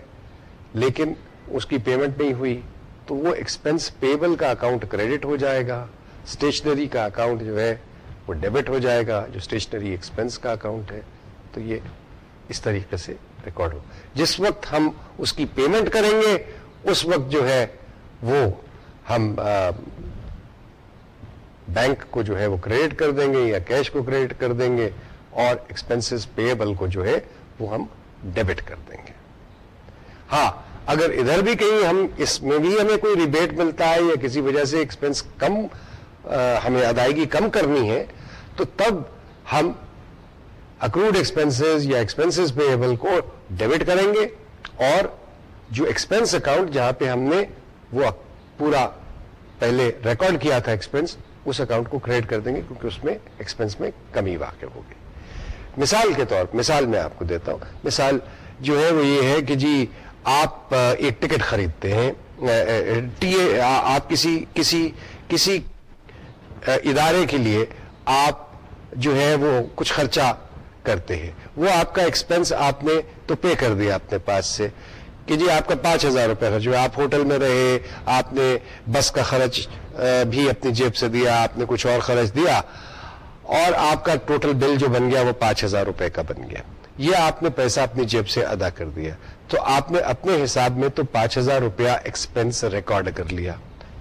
لیکن اس کی پیمنٹ نہیں ہوئی، تو وہ ایکسپینس پیبل کا اکاؤنٹ کریڈٹ ہو جائے گا۔ اسٹیشنری کا اکاؤنٹ جو ہے، وہ ڈیبٹ ہو جائے گا، جو اسٹیشنری ایکسپینس کا اکاؤنٹ ہے۔ تو یہ اس طریقے سے ریکارڈ ہو۔ جس وقت ہم اس کی پیمنٹ کریں گے، اس وقت جو ہے، وہ ہم بینک کو جو ہے وہ کریڈٹ کر دیں گے یا کیش کو کریڈٹ کر دیں گے اور ایکسپینسز پیبل کو جو ہے وہ ہم ڈیبٹ کر دیں گے۔ ہاں اگر ادھر بھی کہیں ہم اس میں بھی ہمیں کوئی ریبیٹ ملتا ہے یا کسی وجہ سے ایکسپینس کم ہمیں ادائیگی کم کرنی ہے، تو تب ہم اکروڈ ایکسپینسز یا ایکسپینسز پیبل کو ڈیبٹ کریں گے اور جو ایکسپینس اکاؤنٹ جہاں پہ ہم نے وہ پورا پہلے ریکارڈ کیا تھا ایکسپینس اس اکاؤنٹ کو کریڈٹ کر دیں گے کیونکہ اس میں ایکسپینس میں کمی واقع ہوگی۔ مثال کے طور مثال میں آپ کو دیتا ہوں۔ مثال جو ہے وہ یہ ہے کہ جی آپ ایک ٹکٹ خریدتے ہیں۔ ٹی اے آپ کسی کسی کسی ادارے کے لیے آپ جو ہے وہ کچھ خرچہ کرتے ہیں۔ وہ آپ کا ایکسپینس آپ نے تو پے کر دیا اپنے پاس سے کہ جی آپ کا پانچ ہزار روپے خرچ ہوا آپ ہوٹل میں رہے، آپ نے بس کا خرچ بھی اپنی جیب سے دیا، آپ نے کچھ اور خرچ دیا اور آپ کا ٹوٹل بل جو بن گیا وہ پانچ ہزار روپے کا بن گیا۔ یہ آپ نے پیسہ اپنی جیب سے ادا کر دیا۔ تو آپ نے اپنے حساب میں تو پانچ ہزار روپیہ ایکسپینس ریکارڈ کر لیا۔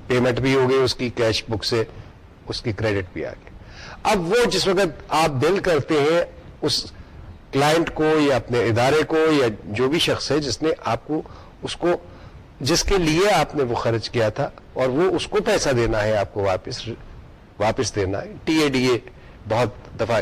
پیمنٹ بھی ہو گئی اس کی کیش بک سے اس کی کریڈٹ بھی آ گئی۔ اب وہ جس وقت آپ بل کرتے ہیں، اس کلائنٹ کو یا اپنے ادارے کو یا جو بھی شخص ہے، جس نے آپ کو، اس کو، جس کے لیے آپ نے وہ خرچ کیا تھا اور وہ اس کو پیسہ دینا ہے، آپ کو واپس واپس دینا ہے۔ ٹی اے ڈی اے بہت دفعہ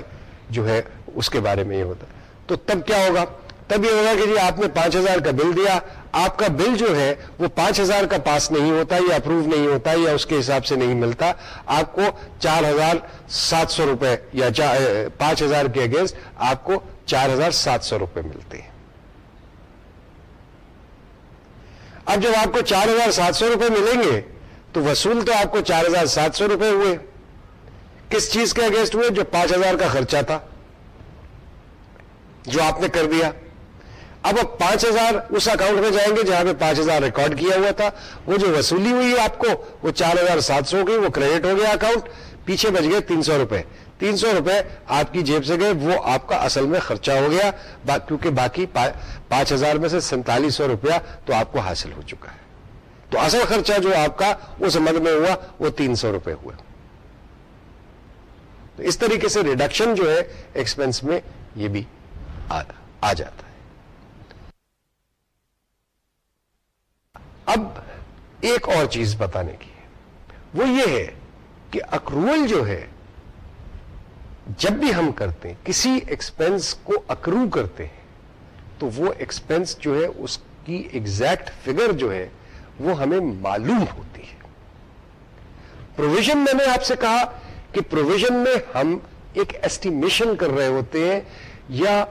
جو ہے اس کے بارے میں یہ ہوتا تو تب کیا ہوگا؟ تب یہ ہوگا کہ جی آپ نے پانچ ہزار کا بل دیا، آپ کا بل جو ہے وہ پانچ ہزار کا پاس نہیں ہوتا یا اپروو نہیں ہوتا یا اس کے حساب سے نہیں ملتا۔ آپ کو چار ہزار سات سو روپے یا پانچ ہزار کے اگینسٹ آپ کو چار ہزار سات سو روپے ملتے ہیں۔ اب جب آپ کو چار ہزار سات سو روپے ملیں گے تو وصول تو آپ کو چار ہزار سات سو روپے ہوئے۔ کس چیز کے اگینسٹ ہوئے؟ جو پانچ ہزار کا خرچہ تھا۔ جو آپ نے کر دیا۔ اب اب پانچ ہزار اس اکاؤنٹ میں جائیں گے جہاں پہ پانچ ہزار ریکارڈ کیا ہوا تھا۔ وہ جو وصولی ہوئی ہے آپ کو، وہ چار ہزار سات سو گئی وہ کریڈٹ ہو گیا اکاؤنٹ۔ پیچھے بچ گئے تین سو روپے۔ تین سو روپے آپ کی جیب سے گئے، وہ آپ کا اصل میں خرچہ ہو گیا۔ کیونکہ باقی پانچ ہزار میں سے سینتالیس سو روپیہ تو آپ کو حاصل ہو چکا ہے۔ تو اصل خرچہ جو آپ کا اس مد میں ہوا، وہ تین سو روپے ہوا تو اس طریقے سے ریڈکشن جو ہے ایکسپینس میں یہ بھی آ جاتا ہے۔ اب ایک اور چیز بتانے کی وہ یہ ہے کہ اکرول جو ہے، جب بھی ہم کرتے ہیں، کسی ایکسپینس کو اکرو کرتے ہیں، تو وہ ایکسپینس جو ہے، اس کی ایگزیکٹ فگر جو ہے وہ ہمیں معلوم ہوتی ہے۔ پروویژن میں نے آپ سے کہا کہ پروویژن میں ہم ایک ایسٹیمیشن کر رہے ہوتے ہیں یا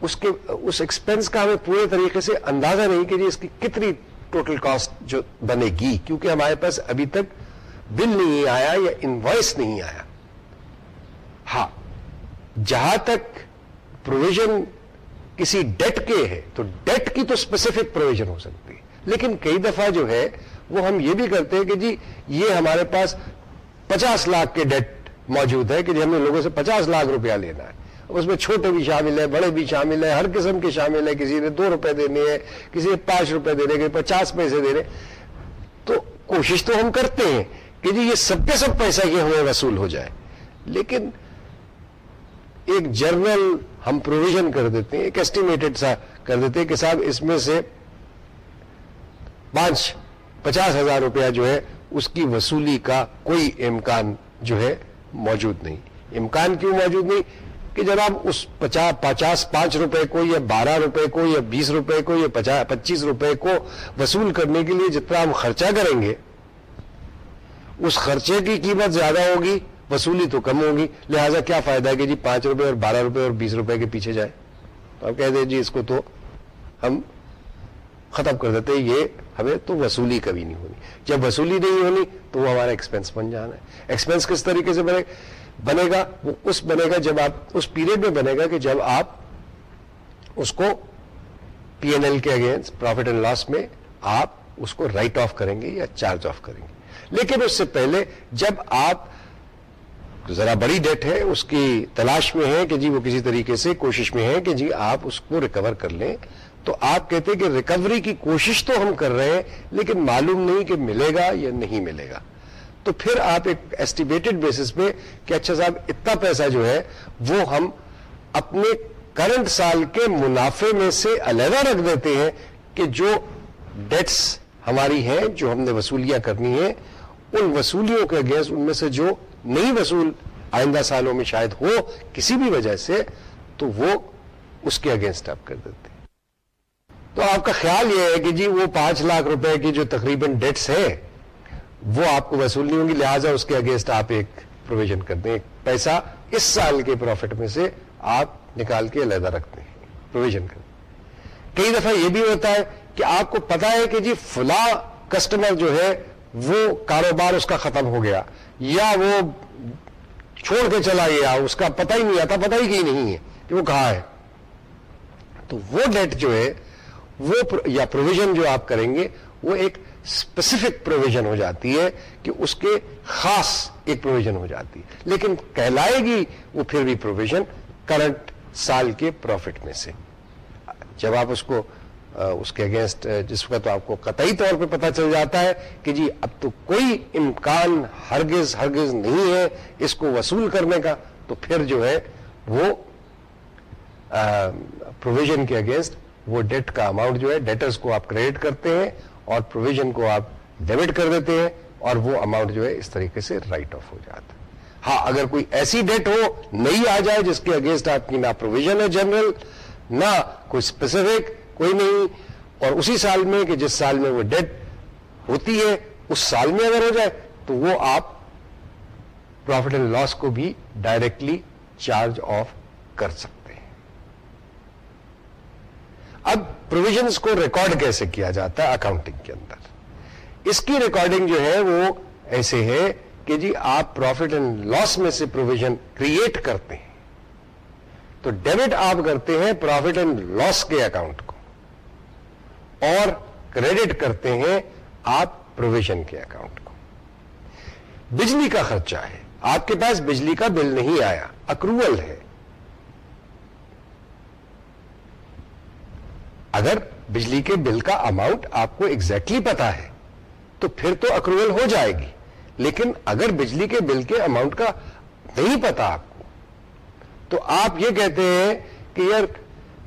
اس کے، اس ایکسپینس کا ہمیں پورے طریقے سے اندازہ نہیں کہ جی اس کی کتنی ٹوٹل کاسٹ جو بنے گی، کیونکہ ہمارے پاس ابھی تک بل نہیں آیا یا انوائس نہیں آیا۔ ہاں جہاں تک پروویژن کسی ڈیٹ کے ہے، تو ڈیٹ کی تو اسپیسیفک پروویژن ہو سکتی ہے۔ لیکن کئی دفعہ جو ہے وہ ہم یہ بھی کرتے ہیں کہ جی یہ ہمارے پاس پچاس لاکھ کے ڈیٹ موجود ہے کہ جی ہم نے لوگوں سے پچاس لاکھ روپیہ لینا ہے۔ اس میں چھوٹے بھی شامل ہیں، بڑے بھی شامل ہیں، ہر قسم کے شامل ہیں، کسی نے دو روپے دینے ہیں، کسی نے پانچ روپے دینے کسی پچاس پیسے دینے تو کوشش تو ہم کرتے ہیں کہ جی یہ سب کے سب پیسہ یہ ہمیں وصول ہو جائے لیکن ایک جرنل ہم پروویژن کر دیتے ہیں، ایک ایسٹیمیٹڈ سا کر دیتے ہیں کہ صاحب، اس میں سے پانچ، پچاس ہزار روپیہ جو ہے، اس کی وصولی کا کوئی امکان جو ہے موجود نہیں۔ امکان کیوں موجود نہیں؟ کہ جناب اس پچاس، پانچ روپے کو یا بارہ روپے کو یا بیس روپے کو یا پچیس روپے کو وصول کرنے کے لیے جتنا ہم خرچہ کریں گے، اس خرچے کی قیمت زیادہ ہوگی، وصولی تو کم ہوگی۔ لہٰذا کیا فائدہ ہے کہ جی پانچ روپے اور بارہ روپے اور بیس روپے کے پیچھے جائے؟ تو آپ کہہ دیں جی اس کو تو ہم ختم کر دیتے یہ ہمیں تو وصولی کبھی نہیں ہونی۔ جب وصولی نہیں ہونی تو وہ ہمارا ایکسپینس بن جانا ہے۔ ایکسپینس کس طریقے سے بنے؟ بنے گا، وہ اس بنے گا جب آپ، اس پیریڈ میں بنے گا کہ جب آپ اس کو پی این ایل کے اگینسٹ پروفٹ اینڈ لاس میں آپ اس کو رائٹ آف کریں گے یا چارج آف کریں گے۔ لیکن اس سے پہلے جب آپ، ذرا بڑی ڈیٹ ہے، اس کی تلاش میں ہے کہ جی وہ کسی طریقے سے کوشش میں ہے کہ جی آپ اس کو ریکور کر لیں تو آپ کہتے کہ ریکوری کی کوشش تو ہم کر رہے ہیں، لیکن معلوم نہیں کہ ملے گا یا نہیں ملے گا۔ تو پھر آپ ایک ایسٹیمیٹڈ بیسس پہ کہ اچھا صاحب، اتنا پیسہ جو ہے، وہ ہم اپنے کرنٹ سال کے منافع میں سے علیحدہ رکھ دیتے ہیں کہ جو ڈیٹس ہماری ہیں، جو ہم نے وصولیاں کرنی ہیں، ان وصولیوں کے اگینسٹ ان میں سے جو نہیں وصول آئندہ سالوں میں شاید ہو کسی بھی وجہ سے، تو وہ اس کے اگینسٹ آپ کر دیتے تو آپ کا خیال یہ ہے کہ جی وہ پانچ لاکھ روپے کی جو تقریباً ڈیٹس ہے وہ آپ کو وصول نہیں ہوں گی، لہٰذا اس کے اگینسٹ آپ ایک پروویژن کر دیں پیسہ اس سال کے پروفٹ میں سے آپ نکال کے علیحدہ رکھتے ہیں پروویژن کر کئی دفعہ یہ بھی ہوتا ہے کہ آپ کو پتا ہے کہ جی فلاں کسٹمر جو ہے، وہ کاروبار اس کا ختم ہو گیا، یا وہ چھوڑ کے چلا گیا، اس کا پتہ ہی نہیں آتا، پتہ ہی کہیں نہیں ہے کہ وہ کہاں ہے۔ تو وہ ڈیٹ جو ہے وہ یا پروویژن جو آپ کریں گے، وہ ایک اسپیسیفک پروویژن ہو جاتی ہے کہ اس کے خاص ایک پروویژن ہو جاتی ہے۔ لیکن کہلائے گی وہ پھر بھی پروویژن کرنٹ سال کے پروفٹ میں سے۔ جب آپ اس کو اس کے اگینسٹ جس وقت آپ کو قطعی طور پہ پتہ چل جاتا ہے کہ جی اب تو کوئی امکان ہرگز ہرگز نہیں ہے اس کو وصول کرنے کا، تو پھر جو ہے وہ پروویژن کے اگینسٹ وہ ڈیٹ کا اماؤنٹ جو ہے ڈیٹرز کو آپ کریڈٹ کرتے ہیں اور پروویژن کو آپ ڈیبٹ کر دیتے ہیں اور وہ اماؤنٹ جو ہے اس طریقے سے رائٹ آف ہو جاتا ہے۔ ہاں اگر کوئی ایسی ڈیٹ ہو، نہیں آ جائے جس کے اگینسٹ آپ کی نہ پروویژن ہے جنرل نہ کوئی اسپیسیفک کوئی نہیں۔ اور اسی سال میں کہ جس سال میں وہ ڈیٹ ہوتی ہے، اس سال میں اگر ہو جائے، تو وہ آپ پروفٹ اینڈ لاس کو بھی ڈائریکٹلی چارج آف کر سکتے اب پروویژنس کو ریکارڈ کیسے کیا جاتا ہے اکاؤنٹنگ کے اندر؟ اس کی ریکارڈنگ جو ہے وہ ایسے ہے کہ جی آپ پروفٹ اینڈ لاس میں سے پروویژن کریٹ کرتے ہیں۔ تو ڈیبٹ آپ کرتے ہیں پروفٹ اینڈ لاس کے اکاؤنٹ کو اور کریڈٹ کرتے ہیں آپ پروویژن کے اکاؤنٹ کو۔ بجلی کا خرچہ ہے۔ آپ کے پاس بجلی کا بل نہیں آیا اکروول ہے۔ اگر بجلی کے بل کا اماؤنٹ آپ کو ایگزیکٹلی پتا ہے، تو پھر تو اکروول ہو جائے گی۔ لیکن اگر بجلی کے بل کے اماؤنٹ کا نہیں پتا آپ کو، تو آپ یہ کہتے ہیں کہ یار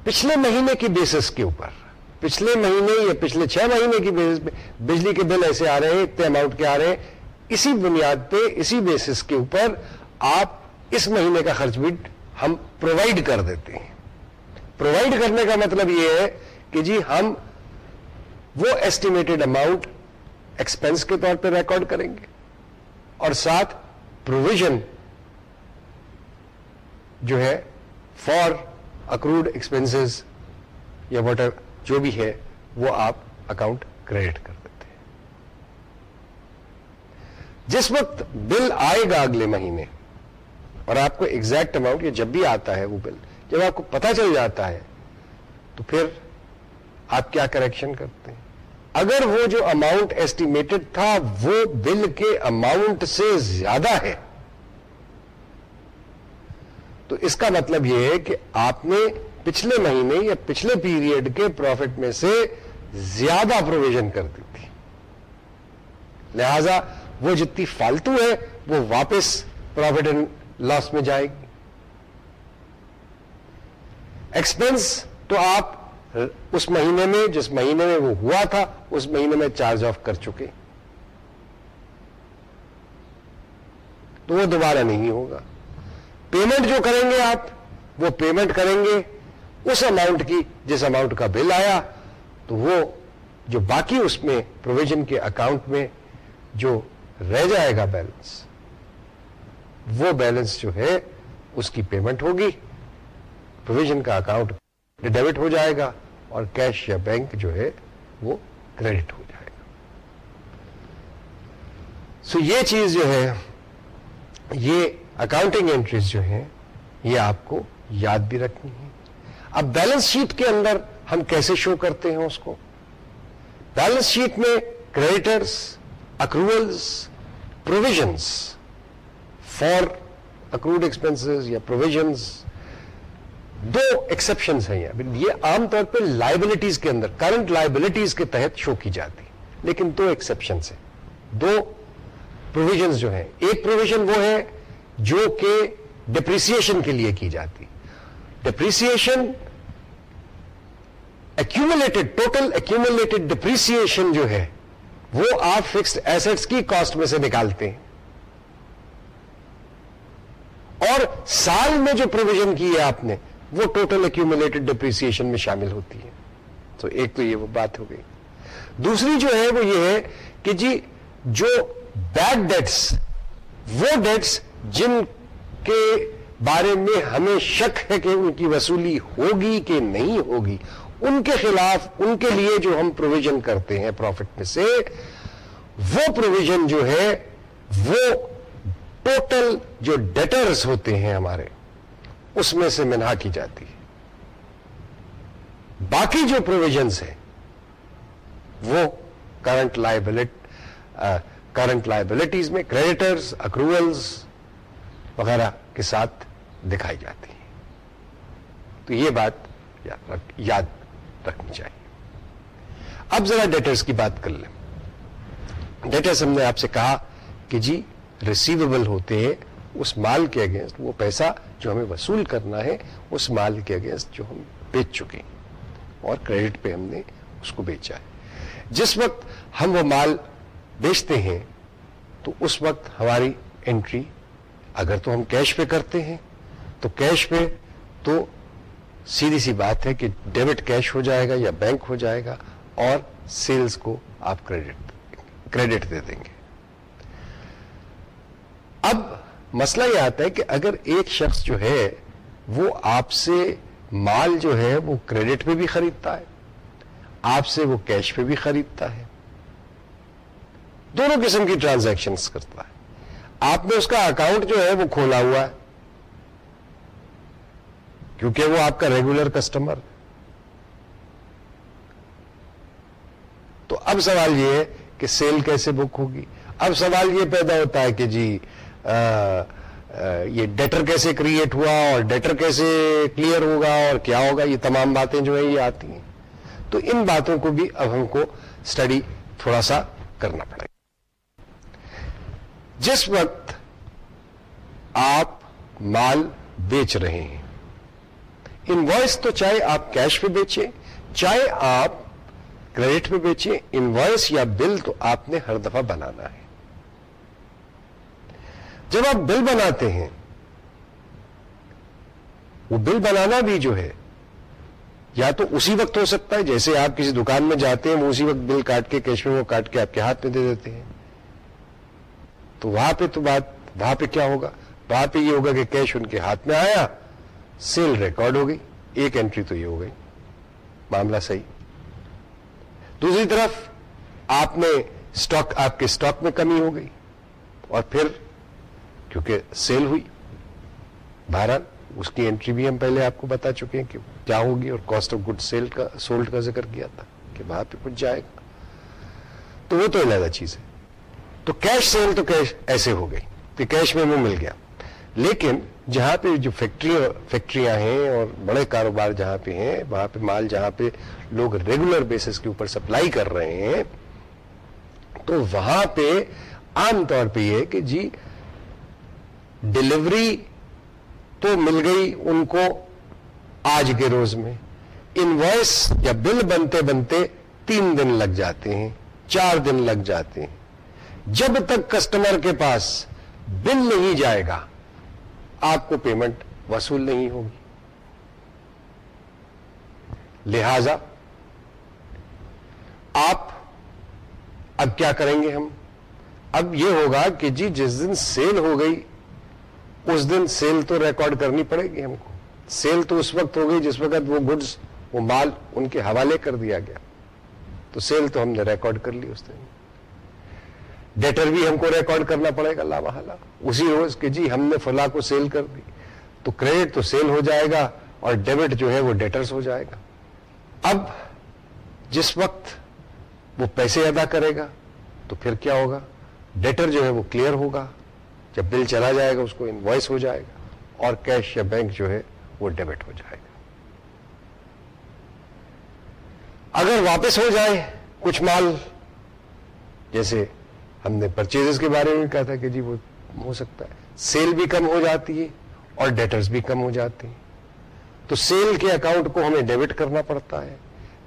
پچھلے مہینے کی بیسس کے اوپر، پچھلے مہینے یا پچھلے چھ مہینے کی بیسس پہ بجلی کے بل ایسے آ رہے ہیں، اتنے اماؤنٹ کے آ رہے ہیں۔ اسی بنیاد پہ، اسی بیسس کے اوپر آپ اس مہینے کا خرچ بھی ہم پرووائڈ کر دیتے ہیں۔ پرووائڈ کرنے کا مطلب یہ ہے کہ جی ہم وہ ایسٹیمیٹڈ اماؤنٹ ایکسپینس کے طور پہ ریکارڈ کریں گے اور ساتھ پروویژن جو ہے فار اکروڈ ایکسپینس یا واٹ جو بھی ہے وہ آپ اکاؤنٹ کریڈٹ کر دیتے ہیں۔ جس وقت بل آئے گا اگلے مہینے اور آپ کو ایگزیکٹ اماؤنٹ یا جب بھی آتا ہے وہ بل جب آپ کو پتا چل جاتا ہے تو پھر آپ کیا کریکشن کرتے ہیں؟ اگر وہ جو اماؤنٹ ایسٹیمیٹڈ تھا، وہ بل کے اماؤنٹ سے زیادہ ہے۔ تو اس کا مطلب یہ ہے کہ آپ نے پچھلے مہینے یا پچھلے پیریڈ کے پروفٹ میں سے زیادہ پروویژن کر دی تھی۔ لہذا وہ جتنی فالتو ہے، وہ واپس پروفٹ اینڈ لاس میں جائے گی۔ ایکسپینس تو آپ اس مہینے میں جس مہینے میں وہ ہوا تھا، اس مہینے میں چارج آف کر چکے۔ تو وہ دوبارہ نہیں ہوگا۔ پیمنٹ جو کریں گے آپ، وہ پیمنٹ کریں گے۔ اس اماؤنٹ کی، جس اماؤنٹ کا بل آیا، تو وہ جو باقی اس میں پروویژن کے اکاؤنٹ میں جو رہ جائے گا بیلنس وہ بیلنس جو ہے، اس کی پیمنٹ ہوگی۔ پروویژن کا اکاؤنٹ ڈیبٹ ہو جائے گا اور کیش یا بینک جو ہے وہ کریڈٹ ہو جائے گا۔ سو یہ چیز جو ہے، یہ اکاؤنٹنگ انٹریز جو ہیں، یہ آپ کو یاد بھی رکھنی ہے اب بیلنس شیٹ کے اندر ہم کیسے شو کرتے ہیں اس کو؟ بیلنس شیٹ میں creditors accruals provisions for accrued expense یا پروویژنس دو ایکسپشن ہیں یہ عام طور پہ لائبلٹیز کے اندر کرنٹ لائبلٹیز کے تحت شو کی جاتی۔ لیکن دو ایکسپشن ہیں۔ دو پروویژنس جو ہیں۔ ایک پروویژن وہ ہے جو کہ ڈپریسن کے لیے کی جاتی۔ Depreciation accumulated total accumulated depreciation جو ہے، وہ آپ فکسڈ ایسٹس کی کاسٹ میں سے نکالتے ہیں۔ اور سال میں جو پروویژن کی ہے آپ نے وہ ٹوٹل ایکومولیٹڈ ڈپریسن میں شامل ہوتی ہے۔ تو ایک تو یہ وہ بات ہو گئی۔ دوسری جو ہے وہ یہ ہے کہ جی جو بیڈ ڈیٹس وہ ڈیٹس جن کے بارے میں ہمیں شک ہے کہ ان کی وصولی ہوگی کہ نہیں ہوگی، ان کے خلاف، ان کے لیے جو ہم پروویژن کرتے ہیں پروفٹ میں سے، وہ پروویژن جو ہے، وہ ٹوٹل جو ڈیٹرز ہوتے ہیں ہمارے اس میں سے منہا کی جاتی ہے۔ باقی جو پروویژنس ہیں، وہ کرنٹ لائبلٹ کرنٹ لائبلٹیز میں کریڈیٹرز اکروولز وغیرہ کے ساتھ دکھائی جاتی ہے تو یہ بات یاد رکھنی چاہیے۔ اب ذرا ڈیٹرز کی بات کر لیں۔ ڈیٹرز ہم نے آپ سے کہا کہ جی ریسیویبل ہوتے ہیں، اس مال کے اگینسٹ وہ پیسہ جو ہمیں وصول کرنا ہے، اس مال کے اگینسٹ جو ہم بیچ چکے ہیں۔ اور کریڈٹ پہ ہم نے اس کو بیچا ہے۔ جس وقت ہم وہ مال بیچتے ہیں، تو اس وقت ہماری انٹری اگر تو ہم کیش پہ کرتے ہیں، تو کیش پہ تو سیدھی سی بات ہے کہ ڈیبٹ کیش ہو جائے گا یا بینک ہو جائے گا، اور سیلز کو آپ کریڈٹ کریڈٹ دے دیں گے۔ اب مسئلہ یہ آتا ہے کہ اگر ایک شخص جو ہے وہ آپ سے مال جو ہے وہ کریڈٹ پہ بھی خریدتا ہے، آپ سے وہ کیش پہ بھی خریدتا ہے۔ دونوں قسم کی ٹرانزیکشن کرتا ہے۔ آپ نے اس کا اکاؤنٹ جو ہے وہ کھولا ہوا ہے۔ کیونکہ وہ آپ کا ریگولر کسٹمر تو اب سوال یہ ہے کہ سیل کیسے بک ہوگی؟ اب سوال یہ پیدا ہوتا ہے کہ جی یہ ڈیٹر کیسے کریٹ ہوا اور ڈیٹر کیسے کلیئر ہوگا اور کیا ہوگا، یہ تمام باتیں جو ہیں یہ آتی ہیں۔ تو ان باتوں کو بھی اب ہم کو اسٹڈی تھوڑا سا کرنا پڑے گا۔ جس وقت آپ مال بیچ رہے ہیں انوائس تو چاہے آپ کیش پہ بیچیں، چاہے آپ کریڈٹ پہ بیچیں انوائس یا بل تو آپ نے ہر دفعہ بنانا ہے۔ جب آپ بل بناتے ہیں، وہ بل بنانا بھی جو ہے، یا تو اسی وقت ہو سکتا ہے، جیسے آپ کسی دکان میں جاتے ہیں، وہ اسی وقت بل کاٹ کے، کیش میں وہ کاٹ کے آپ کے ہاتھ میں دے دیتے ہیں۔ تو وہاں پہ تو بات، وہاں پہ کیا ہوگا؟ وہاں پہ یہ ہوگا کہ کیش ان کے ہاتھ میں آیا، سیل ریکارڈ ہو گئی، ایک انٹری تو یہ ہو گئی۔ معاملہ صحیح۔ دوسری طرف، آپ نے اسٹاک آپ کے اسٹاک میں کمی ہو گئی، اور پھر کیونکہ سیل ہوئی۔ بہرحال اس کی انٹری بھی ہم پہلے آپ کو بتا چکے ہیں کہ کیا ہوگی اور کاسٹ آف گڈ سیل کا سولڈ کا ذکر کیا تھا کہ وہاں پہ کچھ جائے گا۔ تو وہ تو علیحدہ چیز ہے۔ تو کیش سیل تو کیش ایسے ہو گئی کہ کیش میں وہ مل گیا۔ لیکن جہاں پہ جو فیکٹری فیکٹریاں ہیں اور بڑے کاروبار جہاں پہ ہیں، وہاں پہ مال جہاں پہ لوگ ریگولر بیسس کے اوپر سپلائی کر رہے ہیں، تو وہاں پہ عام طور پہ یہ کہ جی ڈلیوری تو مل گئی ان کو آج کے روز میں۔ انوائس یا بل بنتے بنتے تین دن لگ جاتے ہیں، چار دن لگ جاتے ہیں۔ جب تک کسٹمر کے پاس بل نہیں جائے گا، آپ کو پیمنٹ وصول نہیں ہوگی۔ لہذا آپ اب کیا کریں گے ہم؟ اب یہ ہوگا کہ جی جس دن سیل ہو گئی اس دن سیل تو ریکارڈ کرنی پڑے گی ہم کو۔ سیل تو اس وقت ہو گئی جس وقت وہ گڈز، وہ مال ان کے حوالے کر دیا گیا۔ تو سیل تو ہم نے ریکارڈ کر لی اس دن۔ ڈیٹر بھی ہم کو ریکارڈ کرنا پڑے گا لا محلہ اسی روز کہ جی ہم نے فلاں کو سیل کر دی۔ تو کریڈٹ تو سیل ہو جائے گا اور ڈیبٹ جو ہے وہ ڈیٹرز ہو جائے گا۔ اب جس وقت وہ پیسے ادا کرے گا، تو پھر کیا ہوگا؟ ڈیٹر جو ہے وہ کلیئر ہوگا۔ جب بل چلا جائے گا، اس کو انوائس ہو جائے گا اور کیش یا بینک جو ہے وہ ڈیبٹ ہو جائے گا۔ اگر واپس ہو جائے کچھ مال، جیسے ہم نے پرچیز کے بارے میں کہا تھا کہ جی وہ ہو سکتا ہے۔ سیل بھی کم ہو جاتی ہے اور ڈیٹرز بھی کم ہو جاتے ہیں۔ تو سیل کے اکاؤنٹ کو ہمیں ڈیبٹ کرنا پڑتا ہے۔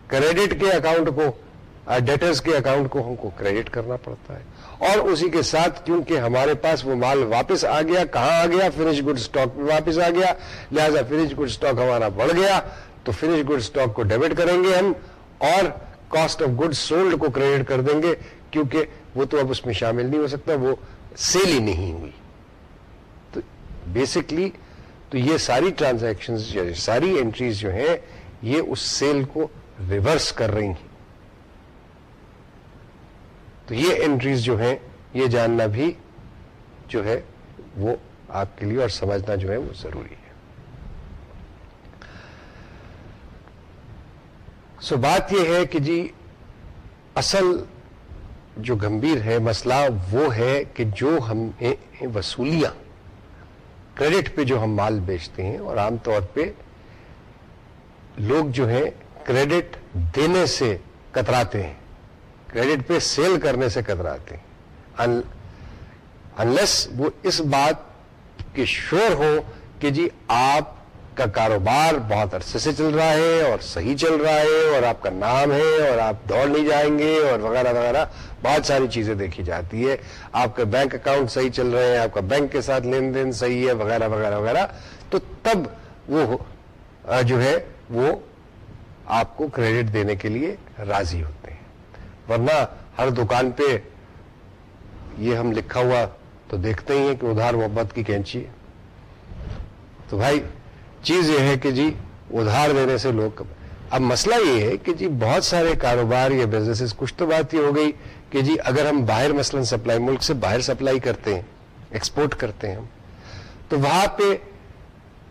کریڈٹ کے اکاؤنٹ کو ڈیٹرز کے اکاؤنٹ کو ہم کو کریڈٹ کرنا پڑتا ہے۔ اور اسی کے ساتھ کیونکہ ہمارے پاس وہ مال واپس آ گیا، کہاں آ گیا؟ فنش گڈ اسٹاک میں واپس آ گیا۔ لہذا فنش گڈ اسٹاک ہمارا بڑھ گیا۔ تو فنش گڈ اسٹاک کو ڈیبٹ کریں گے ہم اور کاسٹ آف گڈ سولڈ کو کریڈٹ کر دیں گے۔ کیونکہ وہ تو اب اس میں شامل نہیں ہو سکتا، وہ سیل ہی نہیں ہوئی۔ تو بیسکلی تو یہ ساری ٹرانزیکشن ساری انٹریز جو ہیں، یہ اس سیل کو ریورس کر رہی ہیں۔ تو یہ انٹریز جو ہیں، یہ جاننا بھی جو ہے، وہ آپ کے لیے اور سمجھنا جو ہے، وہ ضروری ہے۔ سو بات یہ ہے کہ جی اصل جو گمبھیر ہے، مسئلہ وہ ہے کہ جو ہم وصولیاں۔ کریڈٹ پہ جو ہم مال بیچتے ہیں، اور عام طور پہ لوگ جو ہیں، کریڈٹ دینے سے کتراتے ہیں۔ کریڈٹ پہ سیل کرنے سے کتراتے ہیں۔ انلیس وہ اس بات کی شور ہو کہ جی آپ کا کاروبار بہت عرصے سے چل رہا ہے اور صحیح چل رہا ہے اور آپ کا نام ہے اور آپ دوڑ نہیں جائیں گے اور وغیرہ وغیرہ، بہت ساری چیزیں دیکھی جاتی ہے آپ کا بینک اکاؤنٹ صحیح چل رہے ہیں، آپ کا بینک کے ساتھ لین دین صحیح ہے، وغیرہ وغیرہ وغیرہ۔ تو تب وہ جو ہے وہ آپ کو کریڈٹ دینے کے لیے راضی ہوتے ہیں ورنہ ہر دکان پہ یہ ہم لکھا ہوا تو دیکھتے ہی ہیں کہ ادھار محبت کی کینچی ہے۔ تو بھائی، چیز یہ ہے کہ جی ادھار دینے سے لوگ اب مسئلہ یہ ہے کہ جی بہت سارے کاروبار یا بزنس کچھ تو بات یہ ہو گئی کہ جی اگر ہم باہر مثلا سپلائی ملک سے باہر سپلائی کرتے ہیں ایکسپورٹ کرتے ہیں ہم، تو وہاں پہ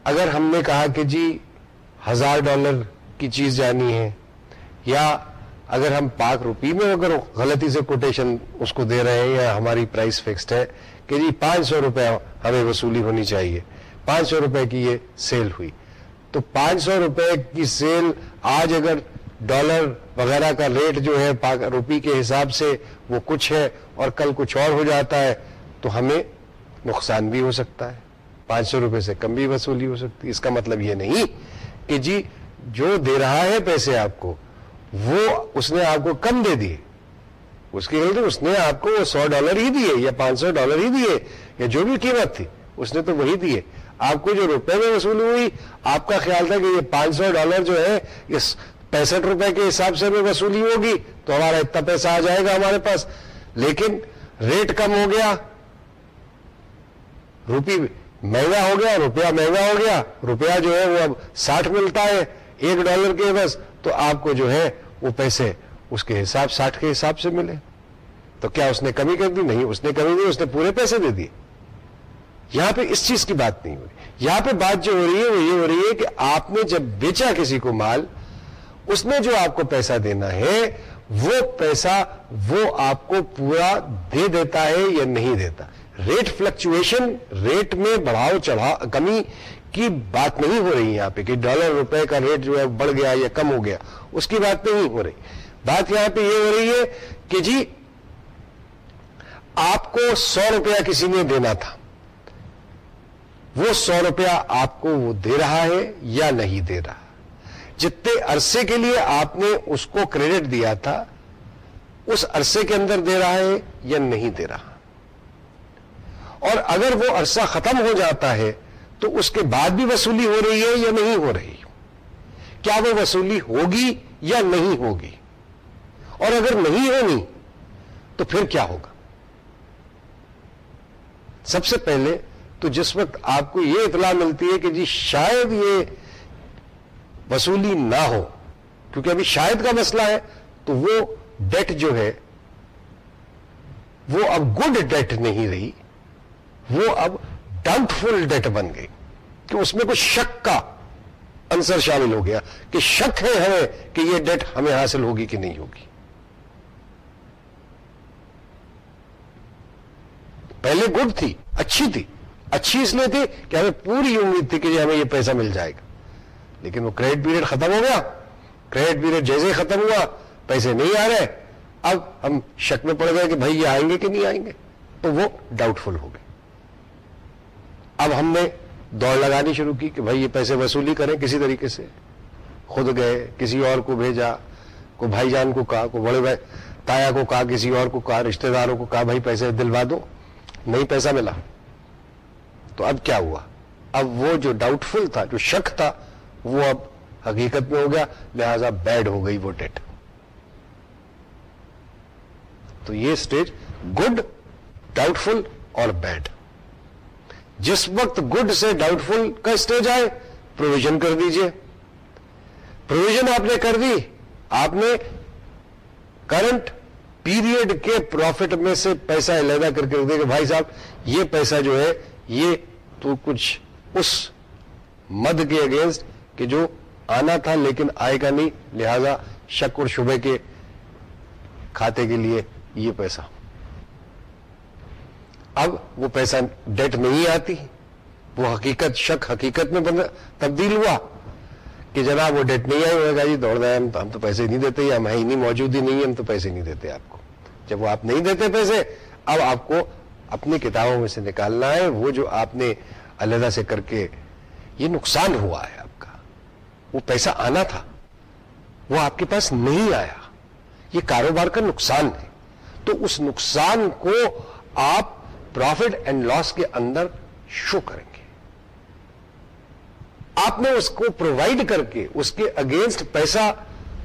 اگر ہم نے کہا کہ جی ہزار ڈالر کی چیز جانی ہے یا اگر ہم پاک روپی میں اگر غلطی سے کوٹیشن اس کو دے رہے ہیں یا ہماری پرائس فکسڈ ہے کہ جی پانچ سو روپے ہمیں وصولی ہونی چاہیے، پانچ سو روپے کی یہ سیل ہوئی۔ تو پانچ سو روپے کی سیل آج اگر ڈالر وغیرہ کا ریٹ جو ہے پاک روپی کے حساب سے وہ کچھ ہے اور کل کچھ اور ہو جاتا ہے تو ہمیں نقصان بھی ہو سکتا ہے، پانچ سو روپے سے کم بھی وصولی ہو سکتی۔ اس کا مطلب یہ نہیں کہ جی جو دے رہا ہے پیسے آپ کو وہ اس نے آپ کو کم دے دیے اس کی غلطی، اس نے آپ کو وہ سو ڈالر ہی دیے یا پانچ سو ڈالر ہی دیے یا جو بھی قیمت تھی، اس نے تو وہی دیے۔ آپ کو جو روپے میں وصولی ہوئی، آپ کا خیال تھا کہ یہ پانچ سو ڈالر جو ہے، اس پینسٹھ روپے کے حساب سے بھی وصولی ہوگی، تو ہمارا اتنا پیسہ آ جائے گا ہمارے پاس۔ لیکن ریٹ کم ہو گیا۔ روپی مہنگا ہو گیا، روپیہ مہنگا ہو گیا۔ روپیہ جو ہے، وہ اب ساٹھ ملتا ہے، ایک ڈالر کے بس۔ تو آپ کو جو ہے وہ پیسے اس کے حساب ساٹھ کے حساب سے ملے۔ تو کیا اس نے کمی کر دی؟ نہیں، اس نے کمی دی، اس نے پورے پیسے دے دیے۔ یہاں پہ اس چیز کی بات نہیں ہو رہی۔ یہاں پہ بات جو ہو رہی ہے وہ یہ ہو رہی ہے کہ آپ نے جب بیچا کسی کو مال، اس نے جو آپ کو پیسہ دینا ہے، وہ پیسہ وہ آپ کو پورا دے دیتا ہے یا نہیں دیتا۔ ریٹ فلکچویشن، ریٹ میں بڑھاؤ چڑھا کمی کی بات نہیں ہو رہی یہاں پہ کہ ڈالر روپے کا ریٹ جو ہے بڑھ گیا یا کم ہو گیا، اس کی بات نہیں ہو رہی۔ بات یہاں پہ یہ ہو رہی ہے کہ جی آپ کو سو روپیہ کسی نے دینا تھا۔ وہ سو روپیہ آپ کو وہ دے رہا ہے یا نہیں دے رہا۔ جتنے عرصے کے لیے آپ نے اس کو کریڈٹ دیا تھا، اس عرصے کے اندر دے رہا ہے یا نہیں دے رہا۔ اور اگر وہ عرصہ ختم ہو جاتا ہے تو اس کے بعد بھی وصولی ہو رہی ہے یا نہیں ہو رہی؟ کیا وہ وصولی ہوگی یا نہیں ہوگی؟ اور اگر نہیں ہونی، تو پھر کیا ہوگا؟ سب سے پہلے تو جس وقت آپ کو یہ اطلاع ملتی ہے کہ جی شاید یہ وصولی نہ ہو، کیونکہ ابھی شاید کا مسئلہ ہے، تو وہ ڈیٹ جو ہے، وہ اب گڈ ڈیٹ نہیں رہی، وہ اب ڈاؤٹ فل ڈیٹ بن گئی کہ اس میں کچھ شک کا انصر شامل ہو گیا کہ شک ہے ہمیں کہ یہ ڈیٹ ہمیں حاصل ہوگی کہ نہیں ہوگی۔ پہلے گڈ تھی، اچھی تھی۔ اچھی اس لیے تھی کہ ہمیں پوری امید تھی کہ ہمیں یہ پیسہ مل جائے گا۔ لیکن وہ کریڈٹ پیریڈ ختم ہو گیا۔ کریڈٹ پیریڈ جیسے ہی ختم ہوا، پیسے نہیں آ رہے۔ اب ہم شک میں پڑ گئے کہ بھائی یہ آئیں گے کہ نہیں آئیں گے؟ تو وہ ڈاؤٹ فل ہو گئے۔ اب ہم نے دوڑ لگانی شروع کی کہ بھائی یہ پیسے وصولی کریں کسی طریقے سے۔ خود گئے، کسی اور کو بھیجا، کو بھائی جان کو کہا، کو بڑے بھائی، تایا کو کہا، کسی اور کو کہا، رشتہ داروں کو کہا، بھائی پیسے دلوا دو۔ نہیں پیسہ ملا۔ تو اب کیا ہوا؟ اب وہ جو ڈاؤٹ فل تھا، جو شک تھا، وہ اب حقیقت میں ہو گیا، لہذا بیڈ ہو گئی وہ ڈیٹ تو یہ اسٹیج گڈ ڈاؤٹ فل اور بیڈ جس وقت گڈ سے ڈاؤٹ فل کا اسٹیج آئے پروویژن کر دیجیے۔ پروویژن آپ نے کر دی، آپ نے کرنٹ پیریڈ کے پروفٹ میں سے پیسہ علیحدہ کر کے دے کہ بھائی صاحب، یہ پیسہ جو ہے، یہ تو کچھ اس مد کے اگینسٹ کہ جو آنا تھا لیکن آئے گا نہیں، لہذا شک اور شبے کے کھاتے کے لیے یہ پیسہ۔ اب وہ پیسہ ڈیٹ نہیں آتی وہ حقیقت شک حقیقت میں تبدیل ہوا کہ جناب وہ ڈیٹ نہیں آئی۔ گا جی دوڑ رہے ہم تو ہم تو پیسے نہیں دیتے، ہم ہی نہیں، موجود ہی نہیں ہے ہم تو پیسے نہیں دیتے آپ کو۔ جب وہ آپ نہیں دیتے پیسے، اب آپ کو اپنی کتابوں میں سے نکالنا ہے۔ وہ جو آپ نے علیحدہ سے کر کے یہ نقصان ہوا ہے آپ کا۔ وہ پیسہ آنا تھا۔ وہ آپ کے پاس نہیں آیا۔ یہ کاروبار کا نقصان ہے۔ تو اس نقصان کو آپ پروفٹ اینڈ لاس کے اندر شو کریں گے۔ آپ نے اس کو پرووائڈ کر کے، اس کے اگینسٹ پیسہ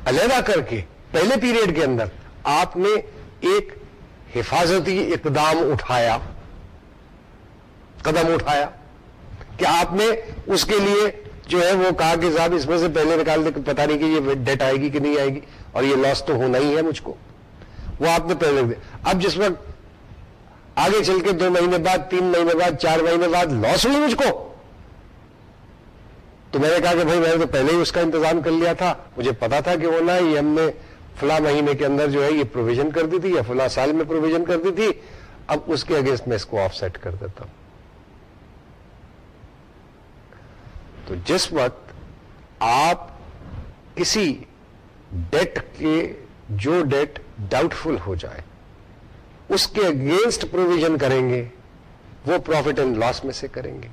علیحدہ کر کے، پہلے پیریڈ کے اندر آپ نے ایک حفاظتی اقدام اٹھایا۔ قدم اٹھایا کہ آپ نے اس کے لیے جو ہے وہ کہا کہ صاحب اس میں سے پہلے نکال دے پتا نہیں کہ یہ ڈیٹ آئے گی کہ نہیں آئے گی اور یہ لاس تو ہونا ہی ہے مجھ کو۔ وہ آپ نے پہلے دے۔ اب جس وقت آگے چل کے دو مہینے بعد، تین مہینے بعد، چار مہینے بعد لاس ہوئی مجھ کو۔ تو میں نے کہا کہ بھائی، میں نے تو پہلے ہی اس کا انتظام کر لیا تھا۔ مجھے پتا تھا کہ ہونا یہ ہم نے فلاں مہینے کے اندر جو ہے، یہ پروویژن کر دی تھی یا فلاں سال میں پروویژن کر دی تھی۔ اب اس کے اگینسٹ میں اس کو آف سیٹ کر دیتا ہوں۔ تو جس وقت آپ کسی ڈیٹ کے، جو ڈیٹ ڈاؤٹ فل ہو جائے اس کے اگینسٹ پروویژن کریں گے، وہ پروفٹ اینڈ لاس میں سے کریں گے۔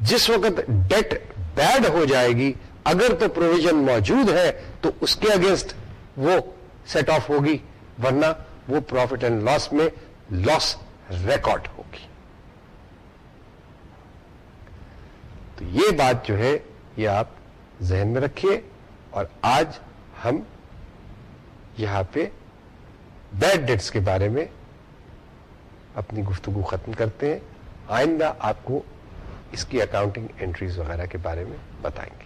جس وقت ڈیٹ بیڈ ہو جائے گی، اگر تو پروویژن موجود ہے، تو اس کے اگینسٹ وہ سیٹ آف ہوگی، ورنہ وہ پروفٹ اینڈ لاس میں لاس ریکارڈ ہوگی۔ تو یہ بات جو ہے، یہ آپ ذہن میں رکھیے، اور آج ہم یہاں پہ بیڈ ڈیٹس کے بارے میں اپنی گفتگو ختم کرتے ہیں۔ آئندہ آپ کو اس کی اکاؤنٹنگ انٹریز وغیرہ کے بارے میں بتائیں گے۔